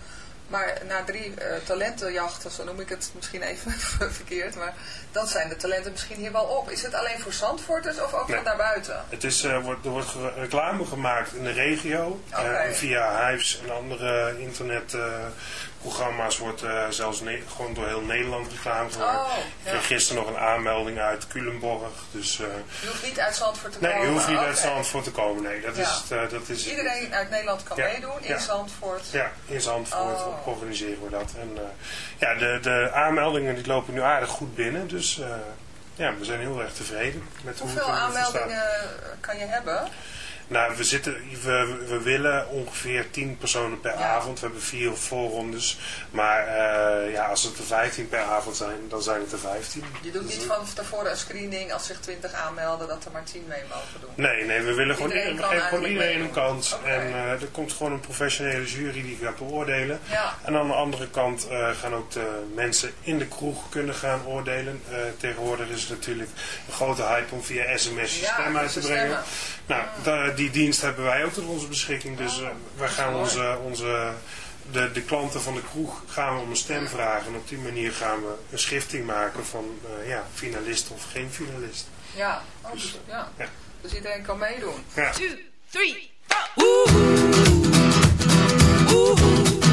Speaker 4: Maar na drie eh, talentenjachten, zo noem ik het misschien even verkeerd. Maar dan zijn de talenten misschien hier wel op. Is het alleen voor Zandvoorters of ook
Speaker 7: Nee.
Speaker 4: van daarbuiten?
Speaker 7: Het is, eh, wordt, er wordt reclame gemaakt in de regio. Eh, via Hives en andere internetprogramma's wordt zelfs gewoon door heel Nederland reclame gemaakt.
Speaker 4: Oh,
Speaker 7: Ik
Speaker 4: ja.
Speaker 7: kreeg gisteren nog een aanmelding uit Culemborg. Dus,
Speaker 4: Je hoeft niet uit Zandvoort te
Speaker 7: nee,
Speaker 4: komen.
Speaker 7: je hoeft niet uit. Zandvoort te komen. Nee, dat
Speaker 4: Ja.
Speaker 7: is, dat is,
Speaker 4: Iedereen uit Nederland kan
Speaker 7: Ja.
Speaker 4: meedoen in. Zandvoort.
Speaker 7: Ja, in Zandvoort
Speaker 4: Oh.
Speaker 7: Organiseren we dat. En, eh, ja, de, de aanmeldingen die lopen nu aardig goed binnen. Dus eh, ja, we zijn heel erg tevreden met hoe
Speaker 4: Hoeveel aanmeldingen kan je hebben?
Speaker 7: Nou, we, zitten, we, we willen ongeveer 10 personen per
Speaker 4: Ja.
Speaker 7: avond. We hebben vier voorrondes. Maar eh, ja, als het er 15 per avond zijn, dan zijn het er 15.
Speaker 4: Je doet
Speaker 7: Dus,
Speaker 4: niet van tevoren een screening als zich 20 aanmelden dat er maar 10 mee mogen doen.
Speaker 7: Nee, nee, we willen gewoon,
Speaker 4: Iedereen
Speaker 7: gewoon iedereen een kans. En eh, er komt gewoon een professionele jury die gaat beoordelen.
Speaker 4: Ja.
Speaker 7: En aan de andere kant eh, gaan ook de mensen in de kroeg kunnen gaan oordelen. Tegenwoordig is het natuurlijk een grote hype om via sms je
Speaker 4: Ja,
Speaker 7: stem uit te brengen.
Speaker 4: stemmen.
Speaker 7: Nou, da- die dienst hebben wij ook tot onze beschikking. Dus eh, wij gaan onze, onze, de, de klanten van de kroeg gaan we om een stem vragen. En op die manier gaan we een schifting maken van eh, ja, finalist of geen finalist.
Speaker 4: Ja, oh,
Speaker 7: Dus,
Speaker 4: dus, ja.
Speaker 7: ja.
Speaker 4: dus iedereen kan meedoen.
Speaker 7: Ja.
Speaker 9: Two, three,
Speaker 3: Well,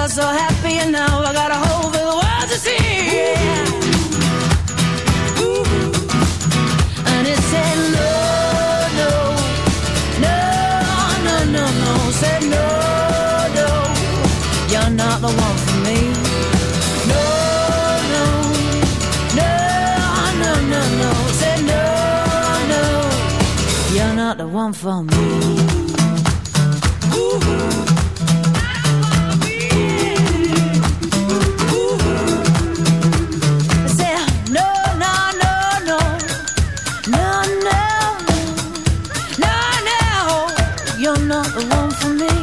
Speaker 3: Cause so happy and now I got a whole the world to see. And it said no, no, no, no, no, no. Said no, no, you're not the one for me. No, no, no, no, no, no. Said no, no, you're not the one for me. The one for me.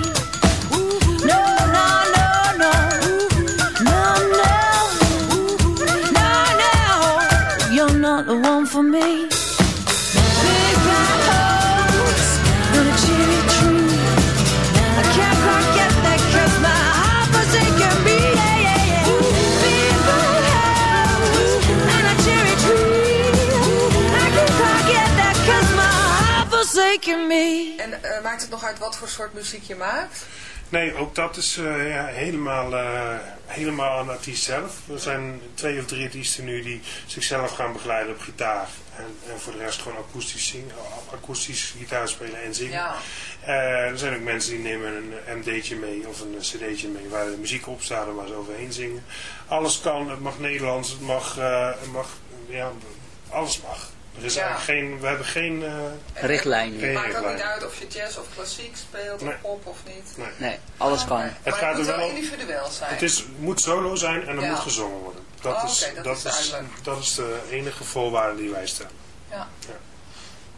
Speaker 4: Uit wat voor soort muziek je maakt?
Speaker 7: Nee, ook dat is eh, ja, helemaal, eh, helemaal aan de artiest zelf. Er zijn twee of drie artiesten nu die zichzelf gaan begeleiden op gitaar. En, en voor de rest gewoon akoestisch, zingen, akoestisch gitaar spelen en zingen.
Speaker 4: Ja.
Speaker 7: Eh, er zijn ook mensen die nemen een MD'tje mee of een cd'tje mee waar de muziek op staat en waar ze overheen zingen. Alles kan, het mag Nederlands, het mag, het mag ja, alles mag. Er is
Speaker 4: Ja.
Speaker 7: eigenlijk geen, we hebben geen... eh,
Speaker 5: Richtlijnen.
Speaker 7: geen
Speaker 4: Het maakt ook niet uit of je jazz of klassiek speelt
Speaker 7: Nee.
Speaker 4: of pop of niet.
Speaker 7: Nee.
Speaker 5: Nee, alles kan.
Speaker 4: Maar
Speaker 7: Het
Speaker 4: het
Speaker 7: gaat
Speaker 4: moet
Speaker 7: er
Speaker 4: wel individueel zijn.
Speaker 7: Het is, moet solo zijn en er
Speaker 4: Ja.
Speaker 7: moet gezongen worden. Dat,
Speaker 4: Oh,
Speaker 7: is,
Speaker 4: dat
Speaker 7: dat,
Speaker 4: is
Speaker 7: dat is de enige voorwaarde die wij stellen.
Speaker 4: Ja.
Speaker 7: Ja.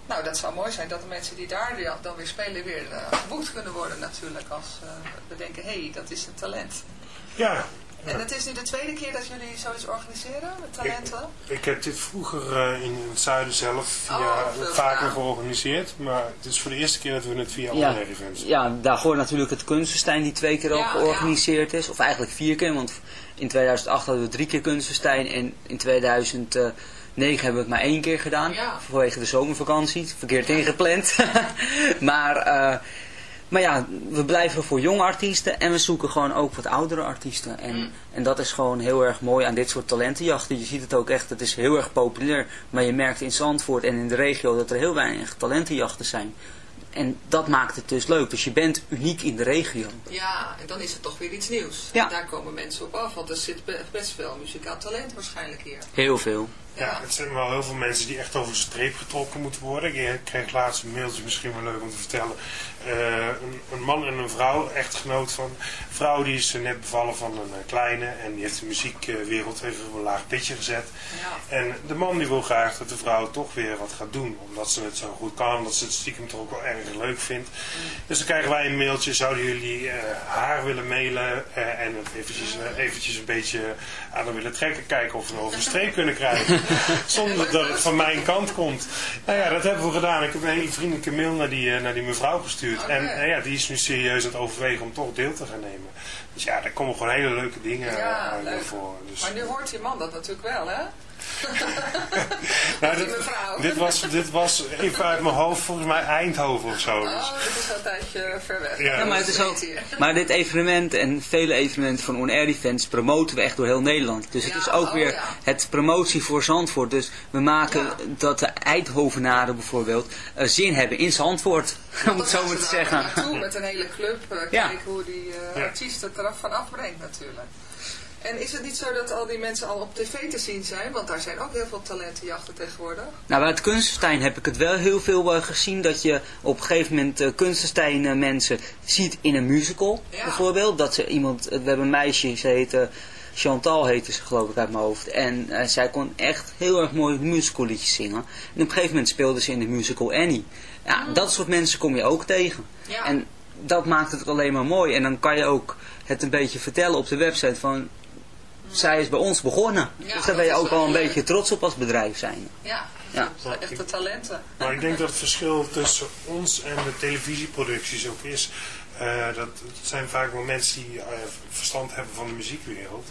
Speaker 4: Nou, dat zou mooi zijn dat de mensen die daar dan weer spelen weer uh, geboekt kunnen worden natuurlijk. Als uh, we denken, hé, hey, dat is een talent.
Speaker 7: Ja.
Speaker 4: En het is nu de tweede keer dat jullie zoiets organiseren met talenten?
Speaker 7: Ik, ik heb dit vroeger uh, in het zuiden zelf via,
Speaker 4: Oh,
Speaker 7: vaker
Speaker 4: gedaan.
Speaker 7: georganiseerd. Maar het is voor de eerste keer dat we het via
Speaker 5: Ja,
Speaker 7: andere events
Speaker 5: ja, daar hoort natuurlijk het Kunstenstein die twee keer ook
Speaker 4: Ja,
Speaker 5: georganiseerd is. Of eigenlijk vier keer, want in 2008 hadden we drie keer Kunstenstein en in 2009 hebben we het maar één keer gedaan.
Speaker 4: Ja.
Speaker 5: Vanwege de zomervakantie, verkeerd ingepland. maar, uh, maar ja, we blijven voor jonge artiesten en we zoeken gewoon ook wat oudere artiesten. En,
Speaker 4: Mm.
Speaker 5: en dat is gewoon heel erg mooi aan dit soort talentenjachten. Je ziet het ook echt, het is heel erg populair. Maar je merkt in Zandvoort en in de regio dat er heel weinig talentenjachten zijn. En dat maakt het dus leuk. Dus je bent uniek in de regio.
Speaker 4: Ja, en dan is het toch weer iets nieuws.
Speaker 5: Ja.
Speaker 4: En daar komen mensen op af, want er zit be- best veel muzikaal talent waarschijnlijk hier.
Speaker 5: Heel veel.
Speaker 7: Ja, het zijn wel heel veel mensen die echt over de streep getrokken moeten worden. Ik kreeg laatst een mailtje, misschien wel leuk om te vertellen. Uh, een, een, man en een vrouw, echtgenoot van. Een vrouw die is net bevallen van een uh, kleine en die heeft de muziekwereld even op een laag pitje gezet.
Speaker 4: Ja.
Speaker 7: En de man die wil graag dat de vrouw toch weer wat gaat doen, omdat ze het zo goed kan, omdat ze het stiekem toch ook wel erg leuk vindt. Dus dan krijgen wij een mailtje, zouden jullie uh, haar willen mailen en het eventjes, eventjes een beetje aan willen trekken, kijken of we over de streep kunnen krijgen. Zonder dat het van mijn kant komt. Nou ja, dat hebben we gedaan. Ik heb een hele vriendelijke mail naar die, naar die mevrouw gestuurd.
Speaker 4: Okay.
Speaker 7: En ja, die is nu serieus aan het overwegen om toch deel te gaan nemen. Dus ja, daar komen gewoon hele leuke dingen
Speaker 4: ja, leuk.
Speaker 7: voor. Dus,
Speaker 4: maar nu hoort je man dat natuurlijk wel, hè?
Speaker 7: nou, dit,
Speaker 4: mevrouw.
Speaker 7: dit, was, dit was even uit mijn hoofd, volgens mij Eindhoven of zo. Dus.
Speaker 4: Oh, dit is wel een tijdje ver weg.
Speaker 5: Ja, ja maar, het is maar dit evenement en vele evenementen van On Air Events promoten we echt door heel Nederland. Dus het
Speaker 4: ja,
Speaker 5: is ook
Speaker 4: oh,
Speaker 5: weer
Speaker 4: ja.
Speaker 5: het promotie voor Zandvoort. Dus we maken
Speaker 4: Ja.
Speaker 5: dat de Eindhovenaren bijvoorbeeld uh, zin hebben in Zandvoort. om het zo maar te zeggen.
Speaker 4: Naartoe met een hele club. Uh,
Speaker 5: Ja.
Speaker 4: Kijken hoe die uh,
Speaker 7: Ja.
Speaker 4: artiest het eraf van afbrengt natuurlijk. En is het niet zo dat al die mensen al op tv te zien zijn? Want daar zijn ook heel veel talentenjachten tegenwoordig.
Speaker 5: Nou, bij het Kunstenstein heb ik het wel heel veel uh, gezien. Dat je op een gegeven moment uh, Kunstenstein uh, mensen ziet in een musical.
Speaker 4: Ja.
Speaker 5: Bijvoorbeeld. Dat ze iemand, we hebben een meisje, ze heette Chantal heette ze geloof ik uit mijn hoofd. En zij kon echt heel erg mooi musicalliedjes zingen. En op een gegeven moment speelde ze in de musical Annie. Ja,
Speaker 4: Mm.
Speaker 5: dat soort mensen kom je ook tegen.
Speaker 4: Ja.
Speaker 5: En dat maakt het alleen maar mooi. En dan kan je ook het een beetje vertellen op de website van... Zij is bij ons begonnen.
Speaker 4: Ja,
Speaker 5: dus
Speaker 4: dat
Speaker 5: daar ben je ook
Speaker 4: wel
Speaker 5: een
Speaker 4: leuk.
Speaker 5: beetje trots op als bedrijf zijn.
Speaker 4: Ja,
Speaker 5: Ja.
Speaker 4: dat zijn echte talenten.
Speaker 7: Maar ik denk dat het verschil tussen ons en de televisieproducties ook is. Uh, dat het zijn vaak wel mensen die uh, verstand hebben van de muziekwereld.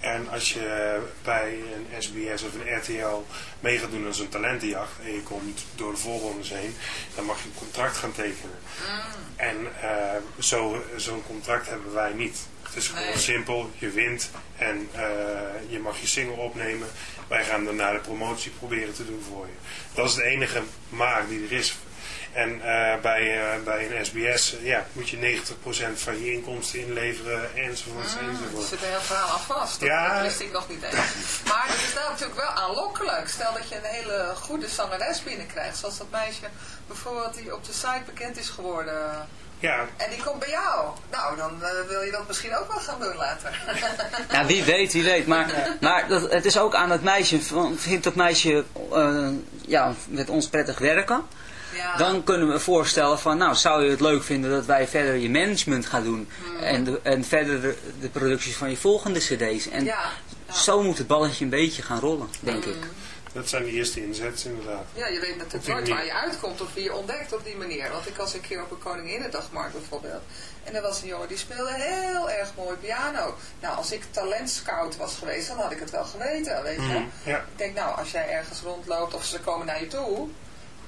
Speaker 7: En als je bij een SBS of een RTL mee gaat doen aan zo'n talentenjacht en je komt door de voorrondes heen, dan mag je een contract gaan tekenen.
Speaker 4: Mm.
Speaker 7: En uh, zo'n zo contract hebben wij niet. Het is gewoon
Speaker 4: Nee.
Speaker 7: simpel, je wint en uh, je mag je single opnemen. Wij gaan daarna de promotie proberen te doen voor je. Dat is de enige maak die er is. En uh, bij, uh, bij een SBS ja, moet je 90% van je inkomsten inleveren enzovoort.
Speaker 4: Mm, er
Speaker 7: enzovoort.
Speaker 4: zit een heel verhaal aan vast. Dat
Speaker 7: Ja.
Speaker 4: wist ik nog niet eens. Maar het is nou natuurlijk wel aanlokkelijk. Stel dat je een hele goede zangeres binnenkrijgt. Zoals dat meisje bijvoorbeeld die op de site bekend is geworden.
Speaker 7: Ja,
Speaker 4: En die komt bij jou. Nou, dan eh, wil je dat misschien ook wel gaan doen later.
Speaker 5: Ja, wie weet, wie weet. Maar, maar dat, het is ook aan het meisje. van, Vindt dat meisje eh, ja, met ons prettig werken?
Speaker 4: ja.
Speaker 5: Dan kunnen we voorstellen van, nou, zou je het leuk vinden dat wij verder je management gaan doen.
Speaker 4: Hmm.
Speaker 5: En, de, en verder de, de producties van je volgende cd's. En
Speaker 4: ja. ja.
Speaker 5: zo moet het balletje een beetje gaan rollen, denk ik.
Speaker 7: Dat zijn de eerste inzets inderdaad.
Speaker 4: Ja, je weet natuurlijk nooit waar je uitkomt of wie je ontdekt op die manier. Want ik was een keer op een Koninginnedagmarkt bijvoorbeeld. En er was een jongen die speelde heel erg mooi piano. Nou, als ik talentscout was geweest, dan had ik het wel geweten, weet je.
Speaker 7: Ja.
Speaker 4: Ik denk, nou, als jij ergens rondloopt of ze komen naar je toe,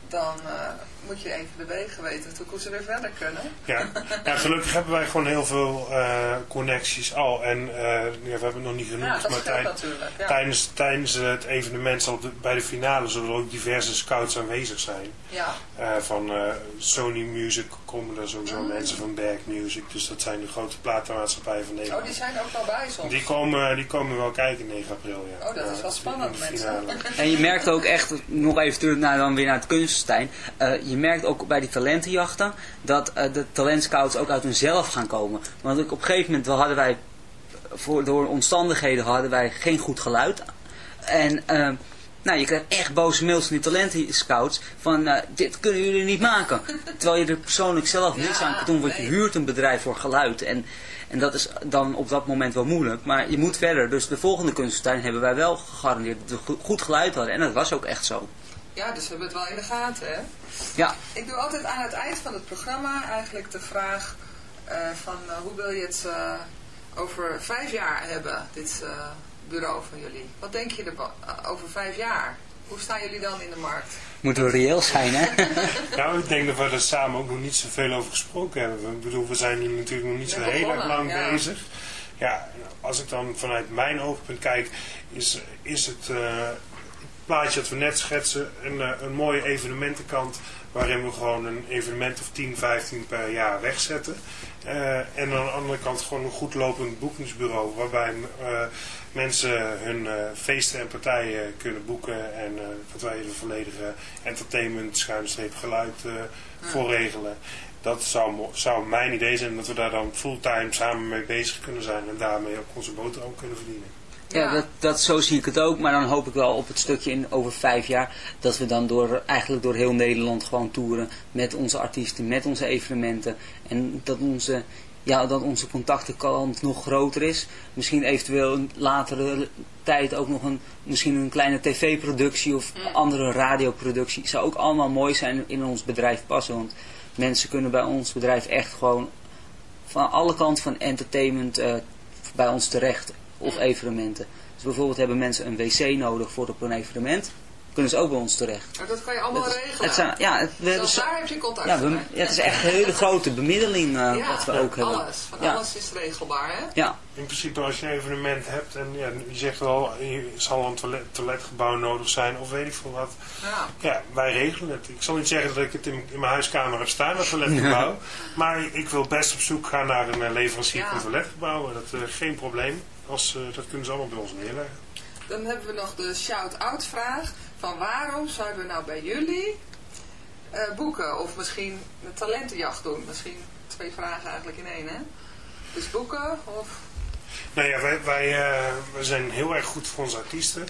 Speaker 4: dan eh, moet je even de wegen weten hoe ze weer verder kunnen.
Speaker 7: Ja. ja, gelukkig hebben wij gewoon heel veel eh, connecties al. En eh, ja, we hebben het nog niet genoemd,
Speaker 4: Ja, dat
Speaker 7: maar tij-.
Speaker 4: Ja.
Speaker 7: tijdens, tijdens het evenement zal de- bij de finale zullen er ook diverse scouts aanwezig zijn.
Speaker 4: ja.
Speaker 7: Eh, van eh, Sony Music komen er sowieso mensen van Berg Music. Dus dat zijn de grote platenmaatschappijen van Nederland.
Speaker 4: Oh, die zijn ook al bij soms.
Speaker 7: Die komen, die komen wel kijken 9 april, ja.
Speaker 4: Oh, dat is wel spannend, mensen.
Speaker 5: En je merkt ook echt, nog even terug naar, dan weer naar het kunstenstein. eh, je merkt ook bij die talentenjachten dat eh, de talentscouts ook uit hunzelf gaan komen. Want op een gegeven moment wel hadden wij, voor, door omstandigheden hadden wij geen goed geluid. En eh, nou, je krijgt echt boze mails van die talentenscouts van eh, dit kunnen jullie niet maken. Terwijl je er persoonlijk zelf niks aan kan doen, want je huurt een bedrijf voor geluid. En, en dat is dan op dat moment wel moeilijk. Maar je moet verder. Dus de volgende kunstentuin hebben wij wel gegarandeerd dat we go- goed geluid hadden. En dat was ook echt zo.
Speaker 4: Ja, dus we hebben het wel in de gaten, hè?
Speaker 5: Ja.
Speaker 4: Ik doe altijd aan het eind van het programma eigenlijk de vraag eh, van eh, hoe wil je het eh, over vijf jaar hebben, dit eh, bureau van jullie? Wat denk je er over vijf jaar? Hoe staan jullie dan in de markt?
Speaker 5: Moeten we reëel zijn, hè?
Speaker 7: Nou, ik denk dat we er samen ook nog niet zoveel over gesproken hebben. Ik bedoel, we zijn nu natuurlijk nog niet zo heel erg lang
Speaker 4: ja.
Speaker 7: bezig. Ja, als ik dan vanuit mijn oogpunt kijk, is, is het eh, plaatje dat we net schetsen een, eh, een mooie evenementenkant waarin we gewoon een evenement of 10, 15 per jaar wegzetten. Eh, en aan de andere kant gewoon een goed lopend boekingsbureau waarbij eh, mensen hun feesten en partijen kunnen boeken en dat wij de volledige entertainment, schuinstreep, geluid voor regelen. Dat zou, zou mijn idee zijn dat we daar dan fulltime samen mee bezig kunnen zijn en daarmee ook onze boterham kunnen verdienen.
Speaker 5: Ja, dat, dat, zo zie ik het ook. Maar dan hoop ik wel op het stukje in over vijf jaar dat we dan door, eigenlijk door heel Nederland gewoon toeren met onze artiesten, met onze evenementen. En dat onze, ja, dat onze contactenkant nog groter is. Misschien eventueel een latere tijd ook nog een, misschien een kleine tv-productie of andere radioproductie. Zou ook allemaal mooi zijn in ons bedrijf passen. Want mensen kunnen bij ons bedrijf echt gewoon van alle kanten van entertainment eh, bij ons terecht. Of evenementen. Dus bijvoorbeeld hebben mensen een wc nodig voor op een evenement. Kunnen ze ook bij ons terecht.
Speaker 4: Maar dat kan je allemaal
Speaker 5: Het-
Speaker 4: regelen.
Speaker 5: het zijn- ja, het- we hebben
Speaker 4: Zelfs
Speaker 5: zo-
Speaker 4: daar heb je contact
Speaker 5: Ja, we-
Speaker 4: mee.
Speaker 5: ja, het is echt een hele grote bemiddeling eh,
Speaker 4: Ja,
Speaker 5: wat we ook hebben.
Speaker 4: alles. Van
Speaker 5: ja.
Speaker 4: alles is regelbaar, hè?
Speaker 5: Ja.
Speaker 7: In principe als je een evenement hebt en ja, je zegt wel, er zal een toilet, toiletgebouw nodig zijn of weet ik veel wat.
Speaker 4: Ja.
Speaker 7: Ja, wij regelen het. Ik zal niet zeggen dat ik het in, in mijn huiskamer heb staan, dat toiletgebouw. Maar ik wil best op zoek gaan naar een eh, leverancier
Speaker 4: Ja.
Speaker 7: van toiletgebouwen. Dat uh, geen probleem. Als, uh, dat kunnen ze allemaal bij ons neerleggen.
Speaker 4: Dan hebben we nog de shout-out vraag. Van waarom zouden we nou bij jullie uh, boeken? Of misschien een talentenjacht doen? Misschien twee vragen eigenlijk in één, hè? Dus boeken of...
Speaker 7: Nou ja, wij, wij, uh, wij zijn heel erg goed voor onze artiesten.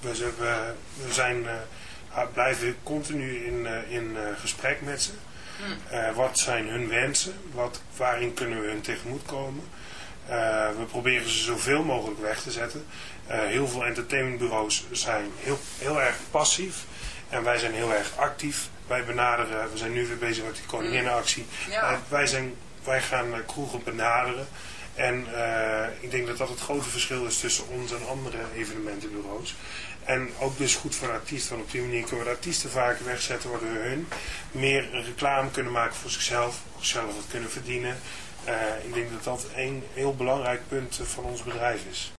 Speaker 7: We, we, we zijn, uh, blijven continu in, in gesprek met ze. Hmm. wat zijn hun wensen? Wat, waarin kunnen we hun tegemoetkomen? We proberen ze zoveel mogelijk weg te zetten. heel veel entertainmentbureaus zijn heel, heel erg passief. En wij zijn heel erg actief. Wij benaderen, we zijn nu weer bezig met die koninginnenactie.
Speaker 4: Ja.
Speaker 7: wij, zijn, wij gaan kroegen benaderen. En ik denk dat dat het grote verschil is tussen ons en andere evenementenbureaus. En ook dus goed voor de artiesten, want op die manier kunnen we de artiesten vaker wegzetten, waardoor hun meer reclame kunnen maken voor zichzelf, ook zelf wat kunnen verdienen. Uh, ik denk dat dat een heel belangrijk punt van ons bedrijf is.